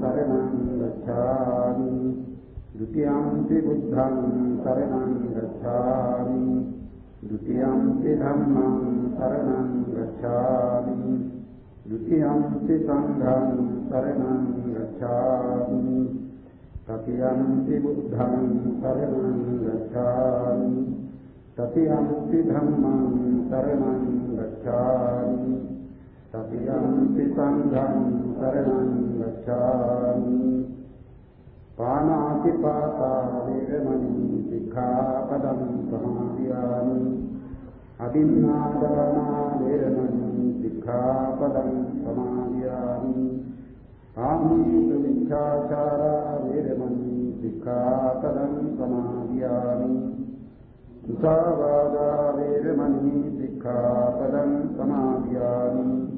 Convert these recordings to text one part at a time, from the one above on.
शरणं गच्छामि। द्वितीयं ते बुद्धं शरणं गच्छामि। द्वितीयं ते धर्मं शरणं गच्छामि। द्वितीयं ते सङ्घं शरणं गच्छामि। तृतीयं ते बुद्धं शरणं गच्छामि। तृतीयं ते धर्मं शरणं गच्छामि। සංඝං සරණං ගච්ඡාමි පානාති පාතා වේරමණී සික්ඛාපදං සමාදියාමි අදින්නාදානා වේරමණී සික්ඛාපදං සමාදියාමි ආමීත විචාචාරා වේරමණී සික්ඛාපදං සමාදියාමි සුඛාවාදා වේරමණී සික්ඛාපදං සමාදියාමි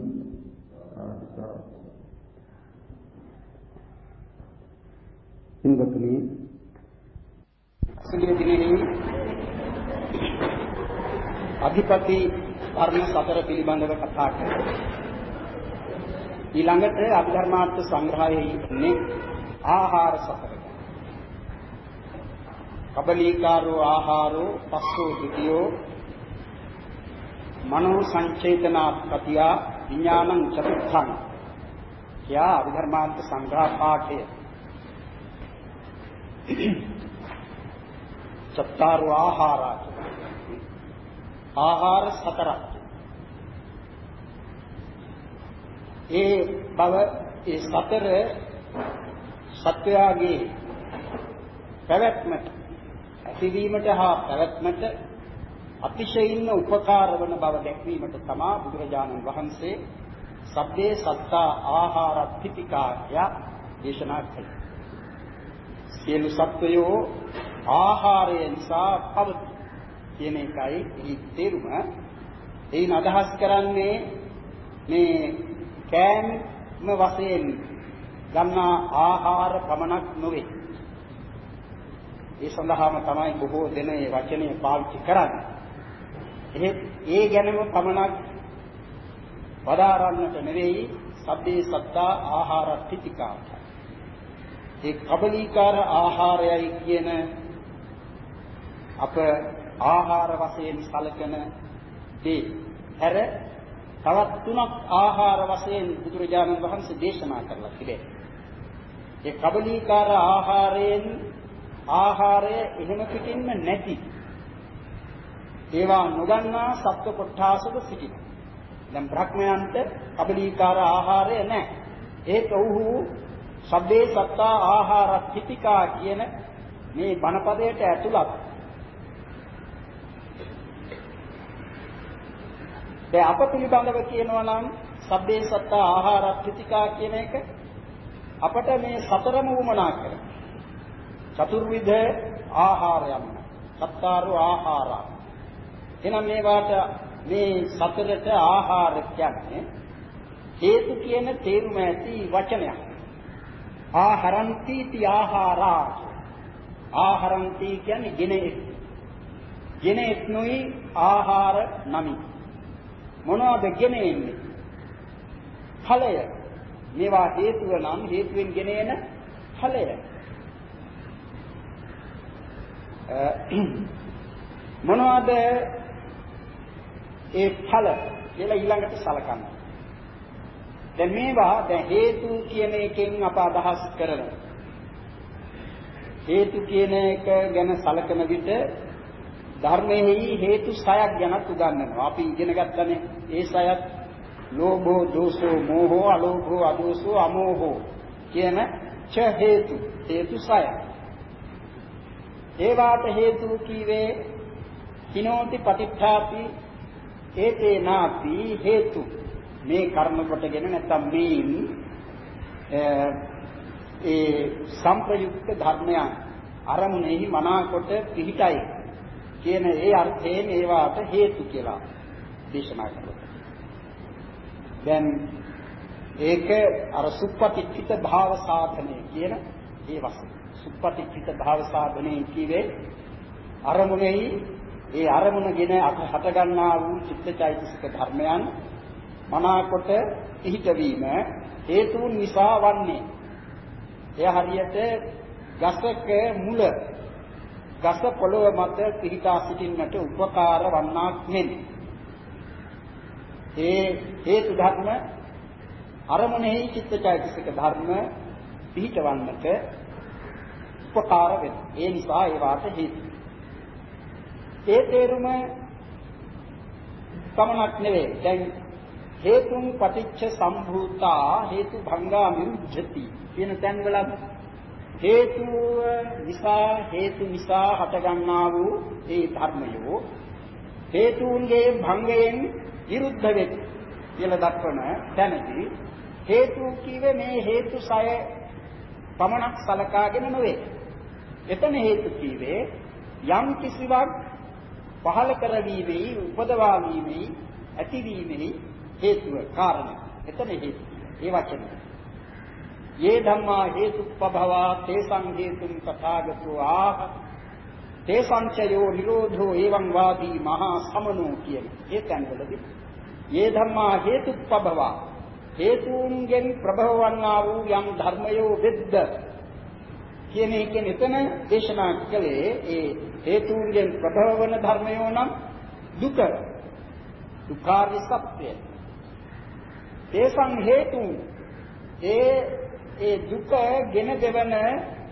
පින්වත්නි සුලිය දිනෙහි අධිපති වර්ණ සතර පිළිබඳව කතා කරනවා. ඊළඟට අභිධර්මාර්ථ සංග්‍රහයේ ඉන්නේ ආහාර සතර. කබලීකාරෝ ආහාරෝ පස්සෝ ද්විතියෝ මනෝ සංචේතනාත්පතිය විඥානං චතුත්ථං. කියා අභිධර්මාර්ථ සංග්‍රහ පාඨය සත්තාරු ආහාරා ආහාර හතරක් ඒ බව ඒ සතර සත්වයාගේ පැවැත්මට ඇතිවීමට හා පැවැත්මට අතිශයින්ම උපකාර වන බව දැක්වීමට තමා බුදුරජාණන් වහන්සේ සබ්බේ සත්තා ආහාර පිටිකාය දේශනා කළේ. සියලු සත්වයෝ ආහාරය නිසා පවති කියන එකයි එහි තේරුම. එයින් අදහස් කරන්නේ මේ කෑම වශයෙන් ගන්නා ආහාර පමණක් නොවේ. ඒ සඳහාම තමයි බොහෝ දෙන මේ වචනය පාවිච්චි කරන්නේ. එහෙත් ඒ ගැනම පමණක් වදාරන්නට නෙවෙයි සබ්බේ සත්තා ආහාර ත්‍ිතිකා ඒ කබලීකාර ආහාරයයි කියන අප ආහාර වශයෙන් සැලකන දේ හැර තවත් තුනක් ආහාර වශයෙන් බුදුරජාණන් වහන්සේ දේශනා කරලා තිබේ. ඒ කබලීකාර ආහාරයෙන් ආහාරය එහෙම පිටින්ම නැති ඒවා නොගන්නා සත්ව කොට්ඨාසක සිටින. දැන් බ්‍රහ්මයන්ට කබලීකාර ආහාරය නැහැ. ඒත් ඔව්හු සබ්බේ සත්තා ආහාර තිතිකා කියන මේ බණපදයට ඇතුළත් දැන් අප පිළිබඳව කියනවා නම් සබ්බේ සත්තා ආහාර තිතිකා කියන එක අපට මේ සතරම වුමනා කර චතුර්විධ ආහාරයන් සත්තාරු ආහාර. එනම් මේවාට මේ සතරට ආහාර කියන්නේ හේතු කියන තේරුම ඇති වචනයක්. ආහරಂತಿ ති ආහාරා ආහරಂತಿ කියන්නේ ගෙන එක්. ගෙන එක්නුයි ආහාර නමි මොනවද ගෙන එන්නේ? ඵලය. මේවා හේතුව නම් හේතුවෙන් ගෙන එන ඵලය. මොනවද ඒ ඵල කියලා ඊළඟට සලකන්නේ? දැන් මේවා දැන් හේතු කියන එකෙන් අප අදහස් කරනවා. හේතු කියන එක ගැන සලකන විට ධර්මයේ හේතු සයක් ගැනත් උගන්වනවා. අපි ඉගෙන ගන්නනේ ඒ සයත් ලෝභෝ දෝසෝ මෝහෝ අලෝභෝ අදෝසෝ අමෝහෝ කියන ච හේතු හේතු සය. ඒවාට හේතු කීවේ කිනෝති පටිච්චාපි ඒතේ නාපි හේතු මේ කර්ම කොටගෙන නැත්තම් මේන් ඒ සංප්‍රයුක්ත ධර්මයන් අරමුණෙහි මනාකොට පිහිටයි කියන ඒ අර්ථයෙන් ඒවාට හේතු කියලා දේශනා කරනවා. දැන් ඒක අර සුප්පටිච්චිත භාව සාධනය කියන ඒ වශයෙන්. සුප්පටිච්චිත භාව සාධනය කියවේ අරමුණෙහි ඒ අරමුණගෙන හට ගන්නා වූ චිත්තචෛතසික ධර්මයන් මනාකොට පිහිටවීම හේතුන් නිසා වන්නේ. එය හරියට ගසක මුල ගස පොළොව මත පිහිටා සිටින්නට උපකාර වන්නාක් මෙන්. ඒ හේතු ධර්ම අරමුණෙහි චිත්තචෛතසික ධර්ම පිහිටවන්නට උපකාර වෙනවා. ඒ නිසා ඒවාට හේතු. ඒ තේරුම පමණක් නෙවෙයි. දැන් හේතුන් පටිච්ච සම්භූතා හේතු භංගා විරුද්ධති කියන තැන්වල හේතුව නිසා හේතු නිසා හටගන්නා වූ ඒ ධර්මයෝ හේතුන්ගේ භංගයෙන් විරුද්ධ වෙත් කියලා දක්වන තැනදී හේතු කිවේ මේ හේතු සය පමණක් සලකාගෙන නොවේ. එතන හේතු කිවේ යම් කිසිවක් පහල කරවීමේ උපදවා වීමේ ඇතිවීමේ හේතුව කාරණය. එතන හේතු. ඒ වචනේ. යේ ධම්මා හේතුප්පභවා තේසං හේතුම් තථාගතෝ ආහ තේසංචයෝ නිරෝධෝ එවං වාදී මහා සමනෝ කියන ඒ තැන්වලදී යේ ධම්මා හේතුප්පභවා හේතුන්ගෙන් ප්‍රභව වන්නා වූ යම් ධර්මයෝ වෙද්ද කියන එකෙන් එතන දේශනා කළේ ඒ හේතුන්ගෙන් ප්‍රභව වන ධර්මයෝ නම් දුක දුක්ඛාර්ය සත්‍යය තේසං හේතු ඒ ඒ දුක ගෙන දෙවන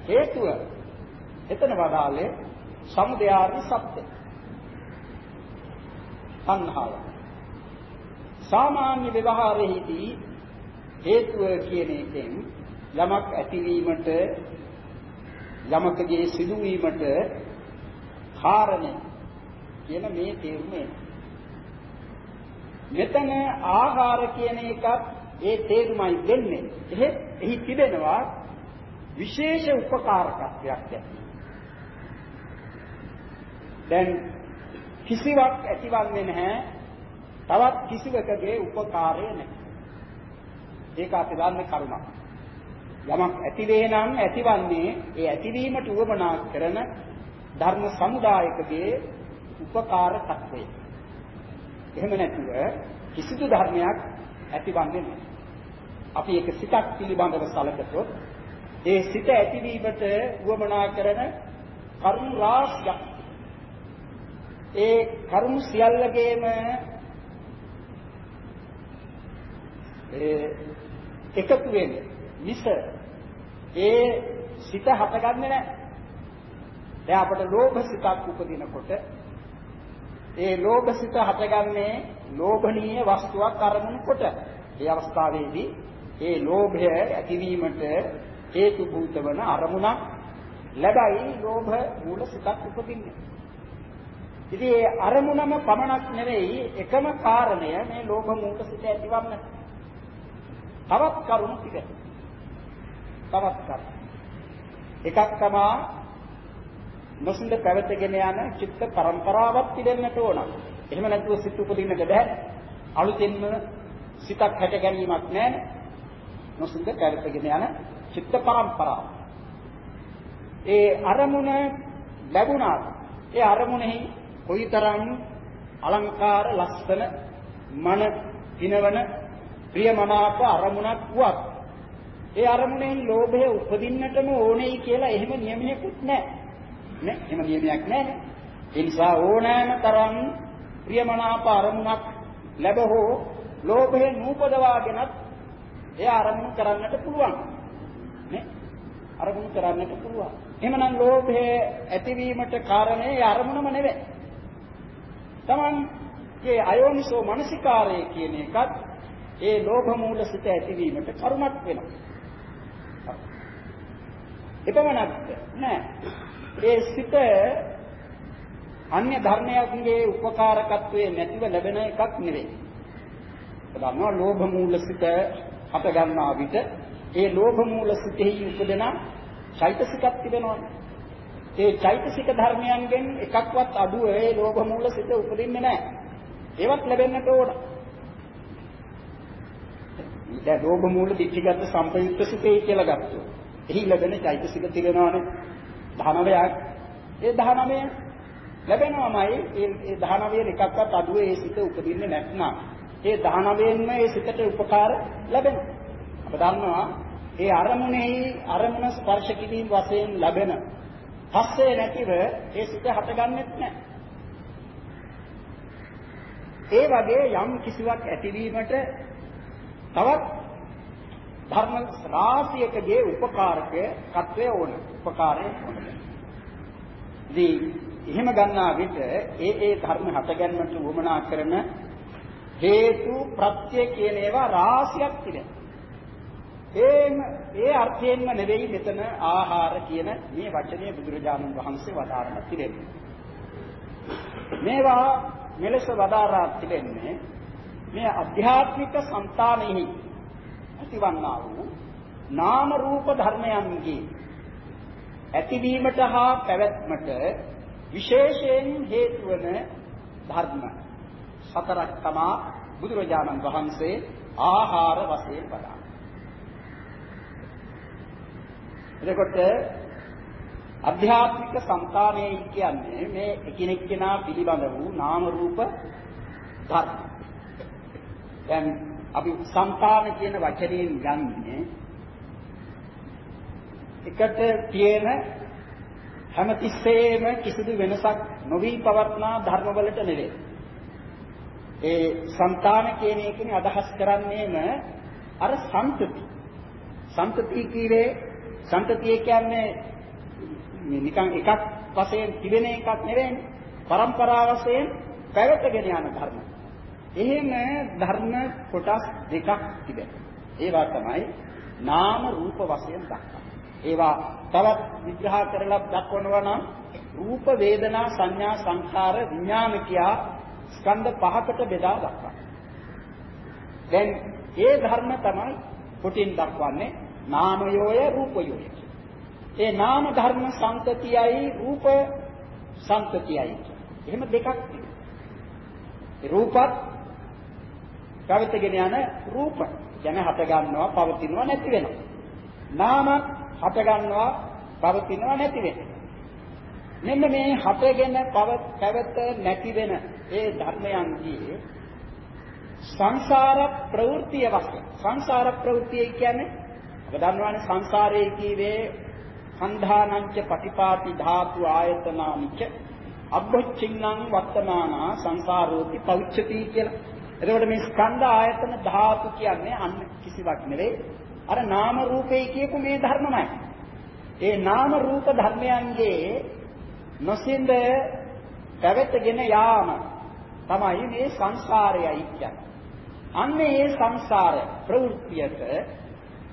හේතුව. එතන වදාලේ සමුදයාර්ය සත්‍ය. සංහාව සාමාන්‍ය ව්‍යවහාරයේදී හේතුව කියන එකෙන් යමක් ඇතිවීමට යමකගේ සිදුවීමට කාරණේ කියන මේ තේරුම මෙතන ආහාර කියන එකත් ඒ තේරුමයි දෙන්නේ. එහෙත් එහි තිබෙනවා විශේෂ උපකාරකත්වයක් ඇති. දැන් කිසිවක් ඇතිවන්නේ නැහැ. තවත් කිසිවකගේ උපකාරය නැහැ. ඒක අපි දන්න කරුණක්. යමක් ඇති වේ නම් ඇතිවන්නේ ඒ ඇතිවීමට උවමනා කරන ධර්ම සමුදායකගේ උපකාරකත්වය. එහෙම නැතුව කිසිදු ධර්මයක් ඇතිවන්නේ නැහැ. අපි ඒක සිතක් පිළිබඳව සැලකතොත් ඒ සිත ඇතිවීමට උවමනා කරන කරුණු රාශියක් ඒ කරුණු සියල්ලගේම ඒ එකතු වෙන්නේ මිස ඒ සිත හටගන්නේ නැහැ. දැන් අපට ලෝභ සිතක් උපදිනකොට ඒ ලෝභසිත හටගන්නේ ලෝභනීය වස්තුවක් අරමුණු කොට. ඒ අවස්ථාවේදී ඒ ලෝභය ඇතිවීමට හේතු භූත වන අරමුණක් ලැබයි ලෝභ මූල සිතක් උපදින්නේ. ඉතින් ඒ අරමුණම පමණක් නෙවෙයි එකම කාරණය මේ ලෝභ මූල සිත ඇතිවන්න. තවත් කරුණු ටික. තවත් කරුණු. එකක් තමයි නොසින්ද පැවතගෙන යන චිත්ත පරම්පරාවක් පිළිෙන්නට ඕන. එහෙම නැතුව සිත් උපදින්නට බෑ. අලුතෙන්ම සිතක් හැට ගැනීමක් නැහැ. නොසින්ද පැවතගෙන යන චිත්ත පරම්පරාව. ඒ අරමුණ ලැබුණාට ඒ අරමුණෙහි කොයිතරම් අලංකාර ලස්සන මන දිනවන ප්‍රියමනාප අරමුණක් වුවත් ඒ අරමුණෙන් ලෝභය උපදින්නටම ඕනේ කියලා එහෙම නියමයකුත් නැහැ. නේ එහෙම නියමයක් නැහැ ඒ නිසා ඕනෑම තරම් ප්‍රියමනාප අරමුණක් ලැබහෝ ලෝභය නූපදවාගෙනත් ඒ අරමුණු කරන්නට පුළුවන් නේ අරමුණු කරන්නට පුළුවන් එහෙමනම් ලෝභය ඇතිවීමට කාරණේ ඒ අරමුණම නෙවෙයි තමන්ගේ අයෝනිසෝ මනසිකාරය කියන එකත් ඒ ලෝභ මූල සිත ඇතිවීමට කරුණක් වෙනවා. එපමණක්ද නෑ. ඒ සිත අන්‍ය ධර්මයන්ගේ උපකාරකත්වයේ නැතිව ලැබෙන එකක් නෙවෙයි. දන්නවා ලෝභ මූල සිත හට ගන්නා විට ඒ ලෝභ මූල සිතෙහි උපදෙන චෛතසිකක් තිබෙනවානේ. ඒ චෛතසික ධර්මයන්ගෙන් එකක්වත් අඩුව ඒ ලෝභ මූල සිත උපදින්නේ නැහැ. ඒවත් ලැබෙන්නට ඕන. දැන් ලෝභ මූල දිට්ඨිගත සම්පයුක්ත සිතේ කියලා ගත්තොත්. එහි ලැබෙන චෛතසික තිරෙනවානේ. 19ක්. ඒ 19 ලැබෙනවමයි ඒ 19 එකක්වත් අඩුව ඒ සිත උපදින්නේ නැත්නම් ඒ 19න්ම ඒ සිතට උපකාර ලැබෙනවා. අප දන්නවා ඒ අරමුණෙහි අරමුණ ස්පර්ශ කිරීම වශයෙන් ලැබෙන පස්සේ නැතිව ඒ සිත හටගන්නෙත් නැහැ. ඒ වගේ යම් කිසිවක් ඇතිවීමට තවත් ධර්ම රාශියකගේ උපකාරක කත්වය ඕන. උපකාරය ඕන. දී එහෙම ගන්නා විට ඒ ඒ ධර්ම හටගන්නට උවමනා කරන හේතු ප්‍රත්‍ය කියන ඒවා රාශියක් තිබෙනවා. ඒම ඒ අර්ථයෙන්ම නෙවෙයි මෙතන ආහාර කියන මේ වචනේ බුදුරජාණන් වහන්සේ වදාරලා තිබෙන්නේ. මේවා මෙලෙස වදාරා තිබෙන්නේ මේ අධ්‍යාත්මික సంతානෙහි ඇතිවන්නා වූ නාම රූප ධර්මයන්ගේ ඇතිවීමට හා පැවැත්මට විශේෂයෙන් හේතු වන ධර්ම හතරක් තමා බුදුරජාණන් වහන්සේ ආහාර වශයෙන් වදාළා. එතකොට අධ්‍යාත්මික సంతානය කියන්නේ මේ එකිනෙක කෙනා පිළිබඳ වූ නාම රූප ධර්ම. දැන් අපි సంతාන කියන වචනයෙන් ගන්නේ එකට තියෙන හැමතිස්සෙම කිසිදු වෙනසක් නොවි පවත්නා ධර්මවලට නෙවෙයි. ඒ సంతාන කියන එකෙන් අදහස් කරන්නේම අර සම්පති. සම්පති කීවේ සම්පතිය කියන්නේ මේ නිකන් එකක් වශයෙන් තිබෙන එකක් නෙවෙයි. પરම්පරා වශයෙන් පැවතගෙන යන ධර්ම. එහෙම ධර්ම කොටස් දෙකක් තිබෙනවා. ඒවා තමයි නාම රූප වශයෙන් දක්වන්නේ. ඒවා තවත් විග්‍රහ කරලා දක්වනවා නම් රූප වේදනා සංඥා සංඛාර විඥාන කියා ස්කන්ධ පහකට බෙදා දක්වනවා. දැන් ඒ ධර්ම තමයි කොටින් දක්වන්නේ නාමයෝය රූපයෝය. ඒ නාම ධර්ම සංතතියයි රූප සංතතියයි. එහෙම දෙකක් තියෙනවා. ඒ රූපත් පැවතගෙන යන රූප. කියන්නේ හට ගන්නවා, පවතිනවා, නැති වෙනවා. නාමත් හට ගන්නවා, පවතිනවා, නැති වෙනවා. මෙන්න මේ හටගෙන පැවත නැති වෙන ඒ ධර්මයන්ගේ සංසාර ප්‍රවෘත්තිය වශයෙන් සංසාර ප්‍රවෘත්තිය කියන්නේ අප දන්නවානේ සංසාරයේ කීවේ කන්ධානංච පටිපාටි ධාතු ආයතනානිච අබ්බොච්චින්නම් වත්තමානා සංසාරෝති පෞච්චති කියලා. එතකොට මේ ස්කන්ධ ආයතන ධාතු කියන්නේ අන්න කිසිවක් නෙවෙයි. අර නාම රූපේ කියපු මේ ධර්මමයි. ඒ නාම රූප ධර්මයන්ගේ නොසින්ද පැවැත්ගෙන යාම තමයි මේ සංසාරයයි කියන්නේ. අන්න ඒ සංසාර ප්‍රවෘත්තියට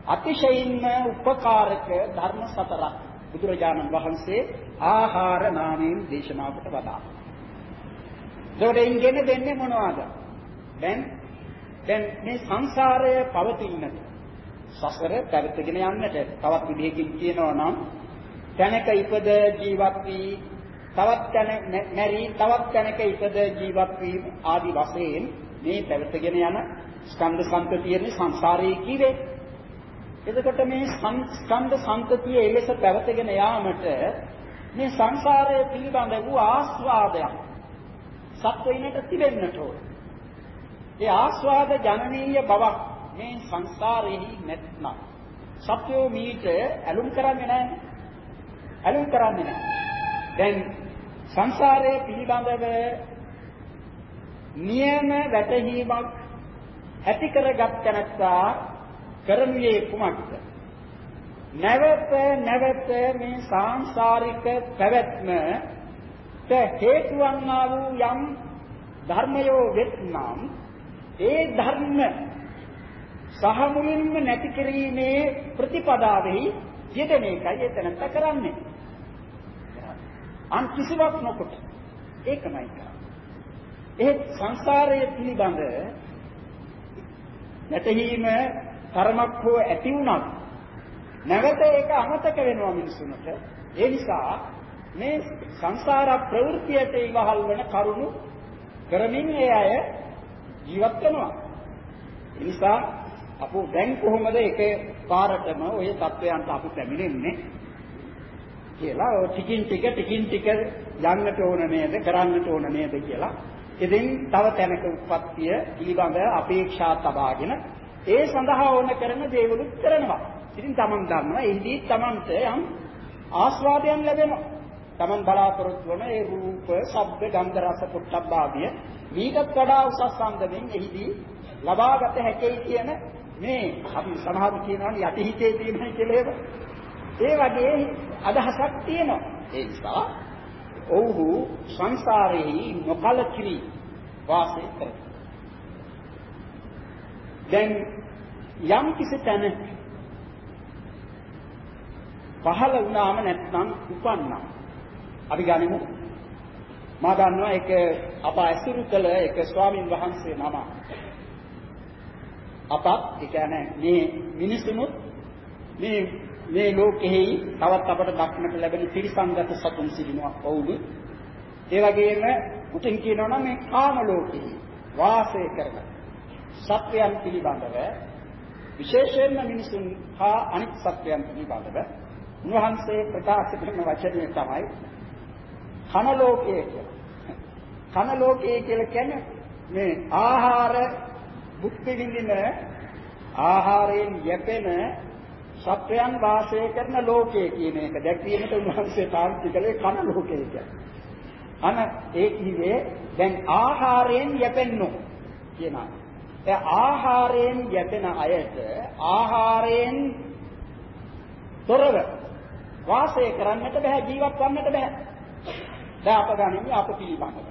අතිශයින්ම උපකාරක ධර්ම සතරක් බුදුරජාණන් වහන්සේ ආහාර නාමයෙන් දේශනා කොට වදා. ඒකට ඉගෙන දෙන්නේ මොනවද? දැන් දැන් මේ සංසාරය පවතිනද සසර පැවතගෙන යන්නට තවත් විදිහකින් කියනවා නම් තැනක ඉපද ජීවත් වී තවත් තැන මැරි තවත් තැනක ඉපද ජීවත් වීම ආදි වශයෙන් මේ පැවතගෙන යන ස්කන්ධ සංතතියේ සංසාරයේ කිවේ එතකොට මේ ස්කන්ධ සංතතිය එලෙස පැවතගෙන යාමට මේ සංසාරයේ පිළිබඳ වූ ආස්වාදයක් සත්වයිනට තිබෙන්නට ඕන. ඒ ආස්වාද ජනනීය බවක් මේ සංසාරෙහි නැත්නම් සත්‍යෝ මීට ඇලුම් කරන්නේ නැහැ. ඇලුම් කරන්නේ නැහැ. දැන් සංසාරයේ පිළිබඳව නියම වැටහීමක් ඇති කරගත් තැනත්තා කරනුයේ කුමක්ද? නැවත නැවත මේ සාංශාරික පැවැත්ම හේතු වන්නා වූ යම් ධර්මයෝ වෙත්නම් ඒ ධර්ම සහ මුලින්ම නැති කිරීමේ ප්‍රතිපදාවෙහි යෙදෙන එකයි එතනට කරන්නේ. අන් කිසිවක් නොකොට. ඒකමයි කරන්නේ. එහෙත් සංසාරයේ පිළිබඳ නැතහීම තරමක් හෝ ඇති වුණත් නැවත ඒක අමතක වෙනවා මිනිසුන්ට. ඒ නිසා මේ සංසාර ප්‍රවෘත්තියට ඉවහල් වෙන කරුණු කරමින් ඒ අය ජීවත් වෙනවා. ඒ නිසා අපෝ දැන් කොහොමද එක පාරටම ওই தත්වයන්ට අපි පැමිණෙන්නේ? කියලා ඔය ටිකින් ටික ටිකින් ටික යන්නට ඕන නේද කරන්නට ඕන නේද කියලා ඉතින් තව තැනක උත්පත්තිය පිළිබඳ අපේක්ෂා තබාගෙන ඒ සඳහා ඕන කරන දේවලුත් කරනවා. ඉතින් Taman දන්නවා එහිදී Tamanට යම් ආස්වාදයන් ලැබෙනවා. Taman බලාපොරොත්තු වන ඒ රූප, ශබ්ද, ගන්ධ, රස, පොට්ටබ්බාදිය මීටත් වඩා උසස් අන්දමින් එහිදී ලබාගත හැකයි කියන මේ අපි සමහරු කියනවා යටිහිතේ තියෙනයි කියලා ඒ වගේ අදහසක් තියෙනවා. ඒ නිසා ඔව්හු සංසාරෙහි නොකලකිරි වාසය කරයි. දැන් යම් කිසි තැනක පහළ වුණාම නැත්නම් උපන්නා. අපි ගනිමු මා දන්නවා ඒක අප ඇසුරු කළ එක ස්වාමින් වහන්සේ නම. අපත් ඒ කියන්නේ මේ මිනිසුනුත් මේ මේ ලෝකෙහි තවත් අපට දක්නට ලැබෙන ත්‍රිසංගත සතුන් සිටිනවා කවුද? ඒ වගේම උටින් කියනවා නම් මේ කාම ලෝකෙහි වාසය කරන සත්වයන් පිළිබඳව විශේෂයෙන්ම මිනිසුන් හා අනිත් සත්වයන් පිළිබඳව උන්වහන්සේ ප්‍රකාශ කරන වචනය තමයි කන ලෝකය කියලා. කන ලෝකය කියලා කියන්නේ මේ ආහාර භුක්ති විඳින ආහාරයෙන් යැපෙන සත්වයන් වාසය කරන ලෝකය කියන එක දැක්වීමට උන්වහන්සේ පාවිච්චි කළේ කන ලෝකය කියන්නේ. අන ඒ කිව්වේ දැන් ආහාරයෙන් යැපෙන්නෝ කියනවා. ඒ ආහාරයෙන් යැපෙන අයට ආහාරයෙන් තොරව වාසය කරන්නට බෑ ජීවත් වන්නට බෑ. දැන් අප ගනිමු අප පිළිබඳව.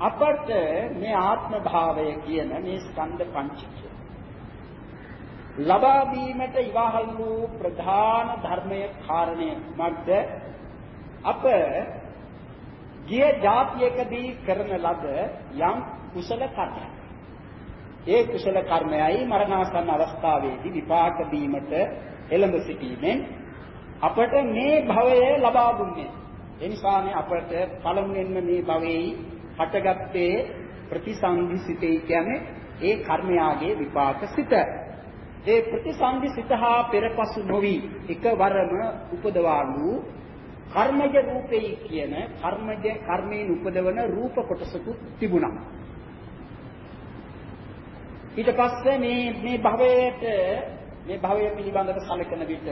අපට මේ ආත්ම භාවය කියන මේ ස්කන්ධ පංචකය ලබා දීමට ඉවහල් වූ ප්‍රධාන ධර්මයේ කාරණය මක්ද අප ගිය જાතියකදී කරන ලද යම් කුසල කර්මයක්. ඒ කුසල කර්මයයි මරණාසන්න අවස්ථාවේදී විපාක දීමට එළඹ සිටීමෙන් අපට මේ භවය ලබා දුන්නේ. ඒ නිසානේ අපට පළමුවෙන්ම මේ භවයේ හටගත්තේ ප්‍රතිසන්දි සිතේ කියන්නේ ඒ කර්මයාගේ විපාක සිත. ඒ ප්‍රතිසන්දි සිත හා පෙරපසු නොවි එකවරම උපදවාලු කර්මජ රූපේ කියන කර්මජ කර්මයෙන් උපදවන රූප කොටසකුත් තිබුණා. ඊට පස්සේ මේ මේ භවයට මේ භවය පිළිබඳව සැලකෙන විට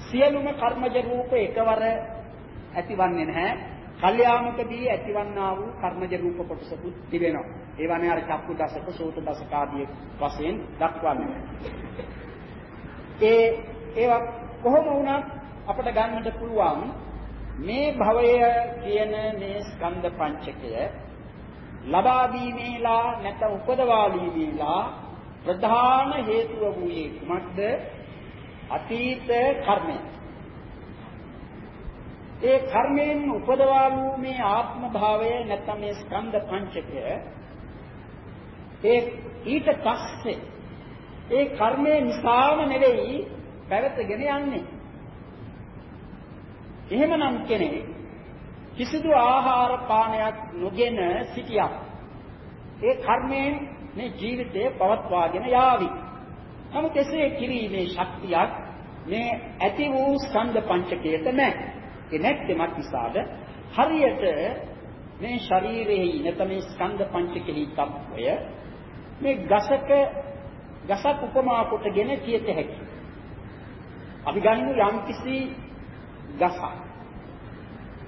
සියලුම කර්මජ රූප එකවර ඇතිවන්නේ නැහැ. කල්යාමකදී ඇතිවන්නා වූ කර්මජ රූප කොටසකුත් තිබෙනවා. ඒවනේ අර චක්කු දසක, සෝත දසක ආදී වශයෙන් දක්වන්නේ. ඒ ඒවා කොහොම වුණත් අපිට ගන්නට පුළුවන් මේ භවය කියන මේ ස්කන්ධ පංචකය ලබා දීමේලා නැත්නම් උපදවා දීමේලා ප්‍රධාන හේතුව වූයේ කුමක්ද? අතීත කර්මය. ඒ කර්මයෙන් උපදවා වූ මේ ආත්ම භාවය නැත්නම් මේ ස්කන්ධ පංචකය ඒ ඊට පස්සේ ඒ කර්මය නිසාම නෙවෙයි පැවතගෙන යන්නේ. එහෙමනම් කෙනෙක් කිසිදු ආහාර පානයක් නොගෙන සිටියක් ඒ කර්මයෙන් මේ ජීවිතය පවත්වාගෙන යාවි. නමුත් එසේ කිරීමේ ශක්තියක් මේ ඇති වූ ස්කන්ධ පංචකයට නැහැ. ඒ නැත්නම් නිසාද හරියට මේ ශරීරයේ නැත්නම් මේ ස්කන්ධ පංචකෙහි තත්වය මේ ගසක ගසක් උපමා කොටගෙන කියත හැකියි. අපි ගනිමු යම්කිසි ගසක්.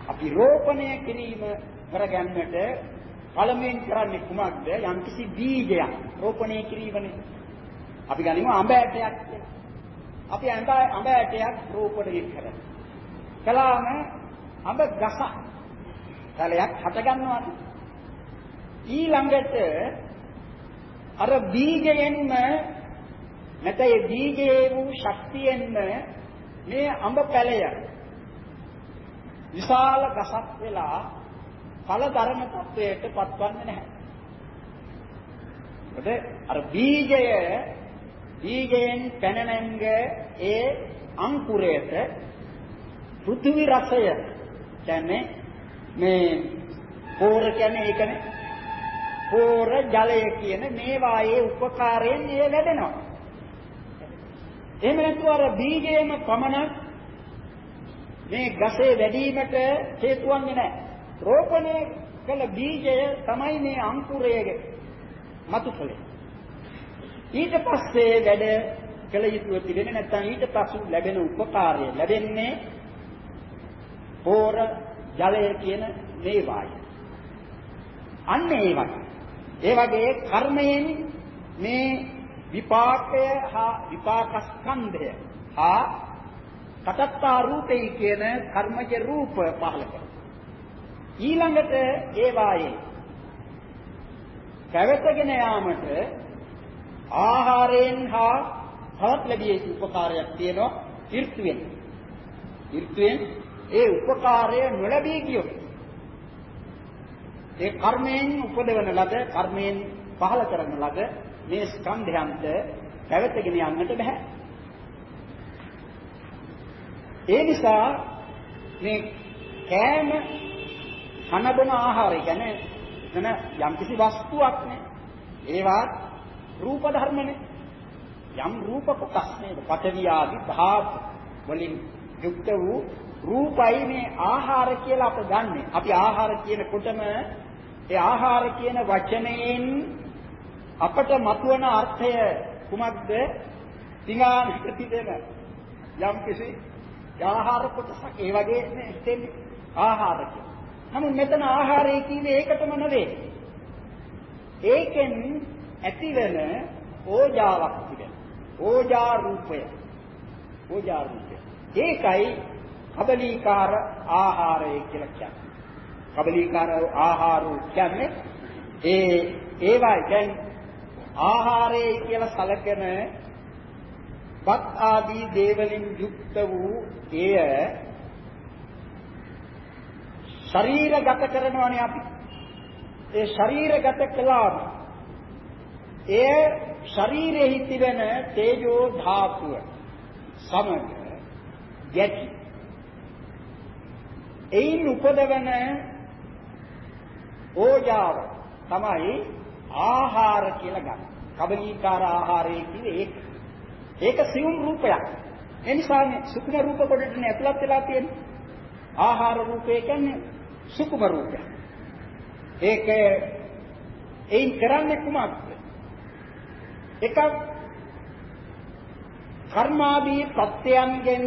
අපි රෝපණය කිරීම කරගන්නට පළමුවෙන් කරන්නේ කුමක්ද? යම්කිසි බීජයක් රෝපණය කිරීමනේ. අපි ගනිමු අඹ ඇටයක් අපි අඹ අඹ ඇටයක් රෝපණය කරනවා. කලාම අඹ ගස කලයක් හට ගන්නවානේ. ඊළඟට අර බීජයෙන්ම නැත්නම් ඒ බීජයේ වූ ශක්තියෙන්ම මේ අඹ පැලය විශාල ගසක් වෙලා ඵල ධර්ම තත්වයට පත්වන්නේ නැහැ. මොකද අර බීජය බීජයෙන් පැන නැංග ඒ අංකුරයට පෘථිවි රසය. කියන්නේ මේ පෝර කියන්නේ ඒකනේ. පෝර ජලය කියන මේවායේ උපකාරයෙන් ඒ ලැබෙනවා. එහෙම නැතුව අර බීජයේම පමණක් මේ ගසේ වැඩිවීමට හේතු වන්නේ නැහැ. රෝපණය කළ බීජය තමයි මේ අංකුරයේ මතුකලේ ඊට පස්සේ වැඩ කළ යුතුව තිබෙන්නේ නැත්නම් ඊට පසු ලැබෙන උපකාරය ලැබෙන්නේ පෝර ජලය කියන මේ වායය. අන්න ඒ වගේ. ඒ වගේ කර්මයෙන් මේ විපාකය හා විපාකස්කන්ධය හා කටත්තා රූපේ කියන කර්මජ රූප පහල කරනවා. ඊළඟට ඒ වායේ පැවතගෙන යාමට ආහාරයෙන් හා තවත් ලැබිය යුතු උපකාරයක් තියෙනවා ඍතුවෙන්. ඍතුවෙන් ඒ උපකාරය නොලැබී ගියොත් ඒ කර්මයෙන් උපදවන ලද කර්මයෙන් පහල කරන ලද මේ ස්කන්ධයන්ට පැවතගෙන යන්නට බෑ. ඒ නිසා මේ කෑම කනබන ආහාරය කියන්නේ එතන යම්කිසි වස්තුවක් නේ. ඒවා රූප ධර්මනේ. යම් රූප කොටස් නේද? පඨවි ආදි ධාතු වලින් යුක්ත වූ රූපයි මේ ආහාර කියලා අප ගන්නෙ. අපි ආහාර කියනකොටම ඒ ආහාර කියන වචනයෙන් අපට මතුවන අර්ථය කුමක්ද? සිංහානික තිබෙන යම් කිසි ආහාර කොටසක් ඒ වගේ නේ ආහාර කියන. නමුත් මෙතන ආහාරය කියන්නේ ඒකටම නෙවෙයි. ඒකෙන් ඇතිවෙන ඕජාවක් තිබෙන. ඕජා රූපය. ඕජා රූපය. ඒකයි කබලීකාර ආහාරය කියලා කියන්නේ. කබලීකාර ආහාරය කියන්නේ ඒ ඒවා කියන්නේ ආහාරය කියලා සැලකෙන වත් ආදී දේවලින් යුක්ත වූ එය ශරීරගත කරනවානේ අපි. ඒ ශරීරගත කළාම ඒ ශරීරෙහි තිබෙන තේජෝ ධාතුව සමග ගැටි එයින් උපදවන ඕජාව තමයි ආහාර කියලා ගන්න. කබලීකාර ආහාරය කියන්නේ ඒක. ඒක සියුම් රූපයක්. ඒ නිසානේ සුකුම රූප කොටටනේ ඇතුළත් වෙලා තියෙන්නේ. ආහාර රූපය කියන්නේ සුකුම රූපයක්. ඒක එයින් කරන්නේ කුමක්ද? එකක් කර්මාදී ප්‍රත්‍යයන්ගෙන්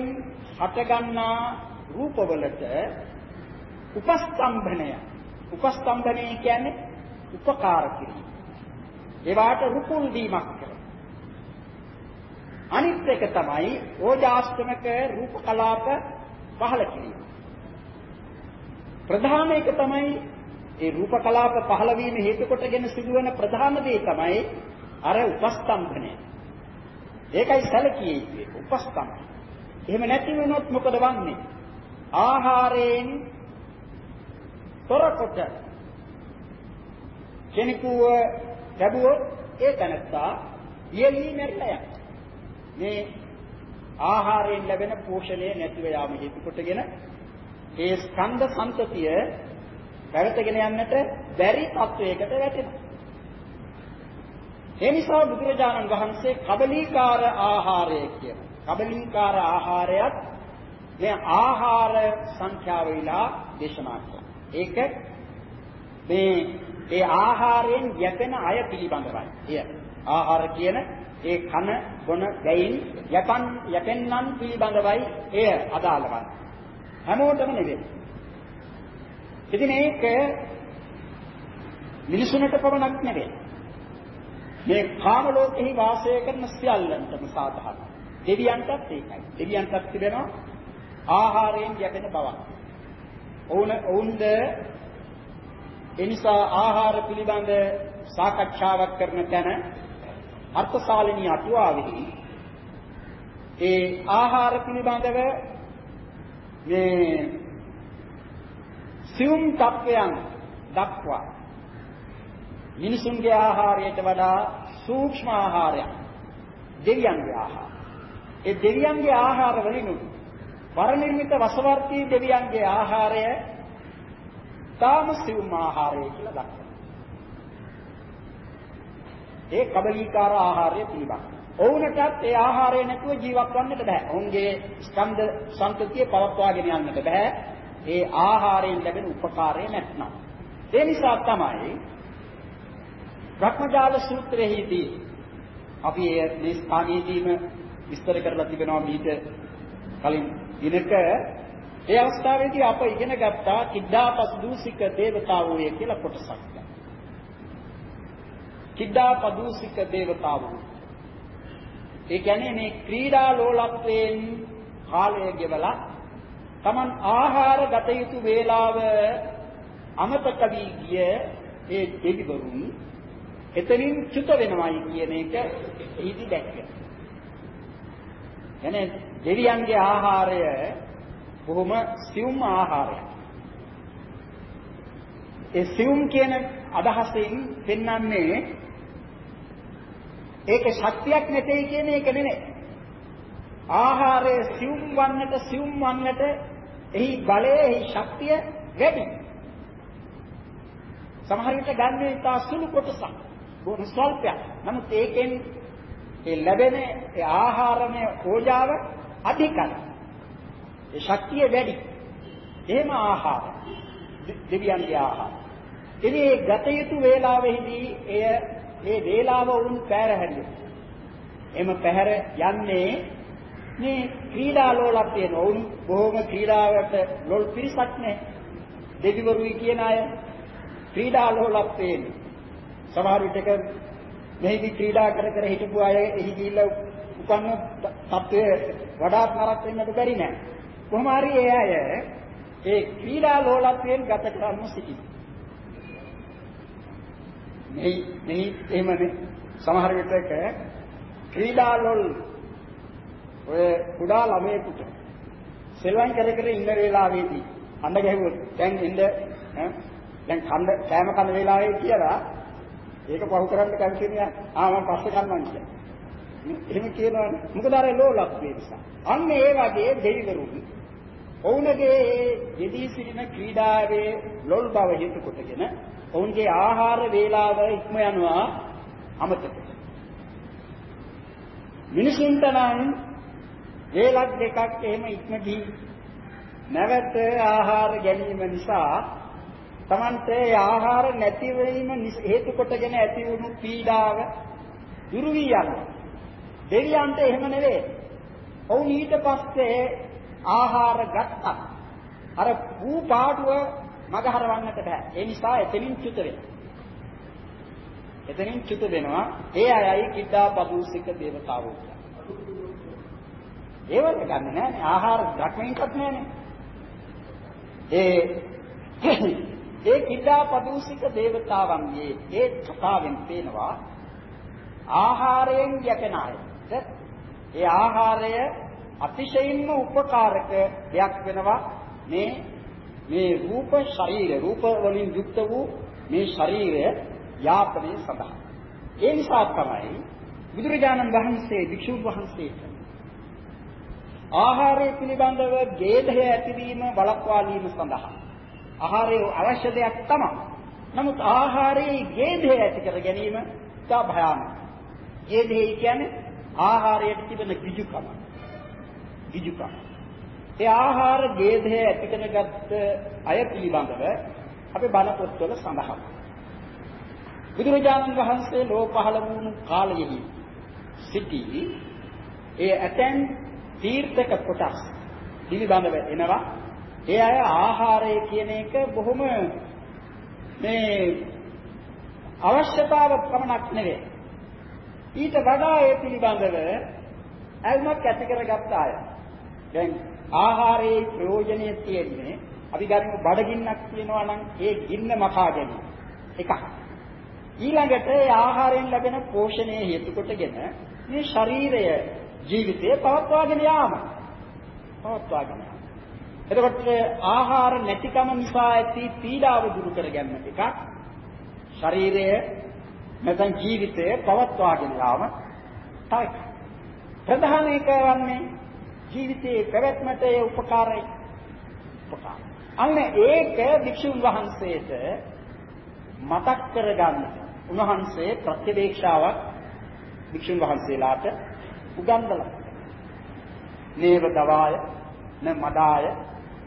හටගන්නා රූපවලට උපස්තම්භනය. උපස්තම්භනය කියන්නේ උපකාර කිරීම. ඒවාට රුකුල් දීමක් කරන අනිත් එක තමයි ඕජාස්තමක රූප කලාප පහළ කිරීම. ප්‍රධාන එක තමයි ඒ රූප කලාප පහළ වීම හේතු කොටගෙන සිදුවන ප්‍රධාන දේ තමයි අර උපස්තම්භනය. ඒකයි සැලකිය යුත්තේ උපස්තම්භ එහෙම නැති වුණොත් මොකද වන්නේ ආහාරයෙන් තොරකොට කෙනෙකුව ලැබුවොත් ඒ තැනත්තා යෙලී මැරිලා යනවා. මේ ආහාරයෙන් ලැබෙන පෝෂණය නැතිව යාම හේතු කොටගෙන ඒ ස්කන්ධ සංතතිය පැවතගෙන යන්නට බැරි තත්වයකට වැටෙනවා. ඒ නිසා බුදුරජාණන් වහන්සේ කබලීකාර ආහාරය කියන කබලීකාර ආහාරයත් මේ ආහාර සංඛ්‍යාව විලා දේශනා කළා. ඒක මේ ඒ ආහාරයෙන් යැපෙන අය පිළිබඳවයි. එය ආහාර කියන ඒ කන බොන ගැයින් යපන් යැපෙන්නන් පිළිබඳවයි එය අදාළ වන්නේ. හැමෝටම නෙවෙයි. ඉතින් මේක මිනිසුන්ට පමණක් නෙවෙයි. මේ කාම ලෝකෙහි වාසය කරන සියල්ලන්ටම සාධාරණයි. දෙවියන්ටත් ඒකයි. දෙවියන්ටත් තිබෙනවා ආහාරයෙන් යැපෙන බවක්. ඔවුන් ඔවුන්ද ඒ නිසා ආහාර පිළිබඳ සාකච්ඡාවක් කරන තැන අර්ථශාලිනී අටුවාවෙහි ඒ ආහාර පිළිබඳව මේ සියුම් තත්වයන් දක්වා මිනිසුන්ගේ ආහාරයට වඩා සූක්ෂම ආහාරයක් දෙවියන්ගේ ආහාර. ඒ දෙවියන්ගේ ආහාර වලිනුත් පරිනිර්මිත වසවර්තී දෙවියන්ගේ ආහාරය තාම සිවුම් ආහාරය කියලා දක්වනවා. ඒ කබලීකාර ආහාරය පිළිබඳ. ඔවුන්ටත් ඒ ආහාරය නැතුව ජීවත් වන්නට බෑ. ඔවුන්ගේ ස්කන්ධ සංතතිය පවත්වාගෙන යන්නට බෑ. ඒ ආහාරයෙන් ලැබෙන උපකාරය නැත්නම්. ඒ නිසා තමයි භ්‍රමජාල සූත්‍රයේදී අපි මේ ස්ථානයේදීම විස්තර කරලා තිබෙනවා මීට කලින් දිනක ඒ අවස්ථාවේදී අප ඉගෙන ගත්තා කිද්දාපස් දූසික දේවතාවෝය කියලා කොටසක්. කිද්දාපදූසික දේවතාවෝ. ඒ කියන්නේ මේ ක්‍රීඩා ලෝලත්වයෙන් කාලය ගෙවලා Taman ආහාර ගත යුතු වේලාව අමතක වී ගිය ඒ දෙවිවරුන් එතනින් චුත වෙනවයි කියන එක එහිදී දැක්කේ. එනේ දෙවියන්ගේ ආහාරය බොහොම සියුම් ආහාරයක්. ඒ සියුම් කියන අදහසෙන් පෙන්වන්නේ ඒක ශක්තියක් නැtei කියන එක නෙමෙයි. ආහාරය සියුම් වන්නට සියුම් වන්නට එහි බලය එහි ශක්තිය වැඩි. සමහර විට ගන්න ඉතා සුළු කොටසක් බොහොම ස්වල්පයක්. නමුත් ඒකෙන් ඒ ලැබෙන ඒ ආහාරමය ඕජාව අධිකයි. ඒ ශක්තිය වැඩි. එහෙම ආහාර දෙවියන්ගේ ආහාර. ඉතින් ඒ ගත යුතු වේලාවෙහිදී එය මේ වේලාව උන් පැහැර හැරියෝ. එම පැහැර යන්නේ මේ ක්‍රීඩා ලෝලත්වයෙන් වුන් බොහොම ක්‍රීඩාවට ලොල් පිරිසක් නේ. දෙවිවරුයි කියන අය ක්‍රීඩා ලෝලත්වයෙන් සමහර විටක මෙහිදී ක්‍රීඩා කර කර හිටපු අය එහි ගිහිල්ලා උපන්න තත්ත්වය වඩාත් නරක වෙන්නට බැරි නෑ. කොහොම හරි ඒ අය ඒ ක්‍රීඩා ලෝලත්වයෙන් ගත කරන්න සිටිනවා. මෙහි මෙහි එහෙමනේ සමහර විටක ක්‍රීඩා ලොල් ඔය කුඩා ළමයෙකුට සෙල්ලම් කර කර ඉන්න වෙලාවේදී අඬ ගැහුවොත් දැන් එන්න දැන් කන්න කෑම කන වෙලාවේ කියලා ඒක පහු කරන්න කැමති නෑ ආ මම පස්සේ කන්නම් කියලා. එහෙම කියනවනේ මොකද අර ලෝලක් වේ නිසා. අන්න ඒ වගේ දෙවිවරුන් ඔවුන්ගේ යෙදී සිටින ක්‍රීඩාවේ ලොල් බව හේතු කොටගෙන ඔවුන්ගේ ආහාර වේලාව ඉක්ම යනවා අමතක. මිනිසුන්ට නම් වේලක් දෙකක් එහෙම ඉක්ම ගිහින් නැවත ආහාර ගැනීම නිසා Tamante ආහාර නැතිවීම හේතු කොටගෙන ඇති වුණු පීඩාව දුරු වී යනවා. දෙවියන්ට එහෙම නෙවෙයි. ඔවුන් ඊට පස්සේ ආහාර ගත්තා. අර පූ පාඩුව මගහරවන්නට බෑ. ඒ නිසා එතනින් චුත වෙනවා. එතනින් චුත වෙනවා. ඒ අයයි කිඩා පදුසික දේවතාවෝ කියන්නේ. ඒවල ගන්න නෑනේ. ආහාර ධක්මෙන්කත් නෑනේ. ඒ ඒ කිඩා පදුසික දේවතාවන්ගේ ඒ කතාවෙන් පේනවා ආහාරයෙන් යැපෙන අය. ඒ ආහාරය අතිශයින්ම උපකාරක දෙයක් වෙනවා මේ මේ රූප ශරීරය රූප වලින් යුක්ත වූ මේ ශරීරය යාපනයේ සඳහා. ඒ නිසා තමයි බුදුරජාණන් වහන්සේ භික්ෂුන් වහන්සේට ආහාරය පිළිබඳව ගේධය ඇතිවීම වළක්වාලීම සඳහා ආහාරය අවශ්‍ය දෙයක් තමයි. නමුත් ආහාරයේ ගේධය ඇති කර ගැනීම ඉතා භයානකයි. ගේධය කියන්නේ ආහාරයට තිබෙන කිජුකම. කිජුකම. ඒ ආහාර ගේධය ඇති කරගත්ත අය පිළිබඳව අපේ බණ පොත්වල සඳහන්. බුදුරජාණන් වහන්සේ ලෝ පහළ වුණු කාලයෙහි සිටි ඒ ඇතැම් තීර්ථක කොටස් පිළිබඳව එනවා. ඒ අය ආහාරය කියන එක බොහොම මේ අවශ්‍යතාව පමණක් නෙවෙයි. ඊට වඩා ඒ පිළිබඳව ඇල්මක් ඇති කරගත්ත අය. දැන් ආහාරයේ ප්‍රයෝජනය තියෙන්නේ අපි ගන්න බඩගින්නක් තියෙනවා නම් ඒ ගින්න මකා ගැනීම. එකක්. ඊළඟට ඒ ආහාරයෙන් ලැබෙන පෝෂණය හේතු කොටගෙන මේ ශරීරය ජීවිතය පවත්වාගෙන යාම. පවත්වාගෙන යාම. එතකොට ආහාර නැතිකම නිසා ඇති පීඩාව දුරු කර ගැනීම එකක්. ශරීරය නැත්නම් ජීවිතය පවත්වාගෙන යාම තව එකක්. ප්‍රධාන එක වන්නේ ජීවිතයේ පැවැත්මට ඒ උපකාරයි. උපකාර. අන්න ඒක භික්ෂුන් වහන්සේට මතක් කරගන්න. උන්වහන්සේ ප්‍රතිවේක්ෂාවක් භික්ෂුන් වහන්සේලාට උගන්වලා. නේව දවාය න මදාය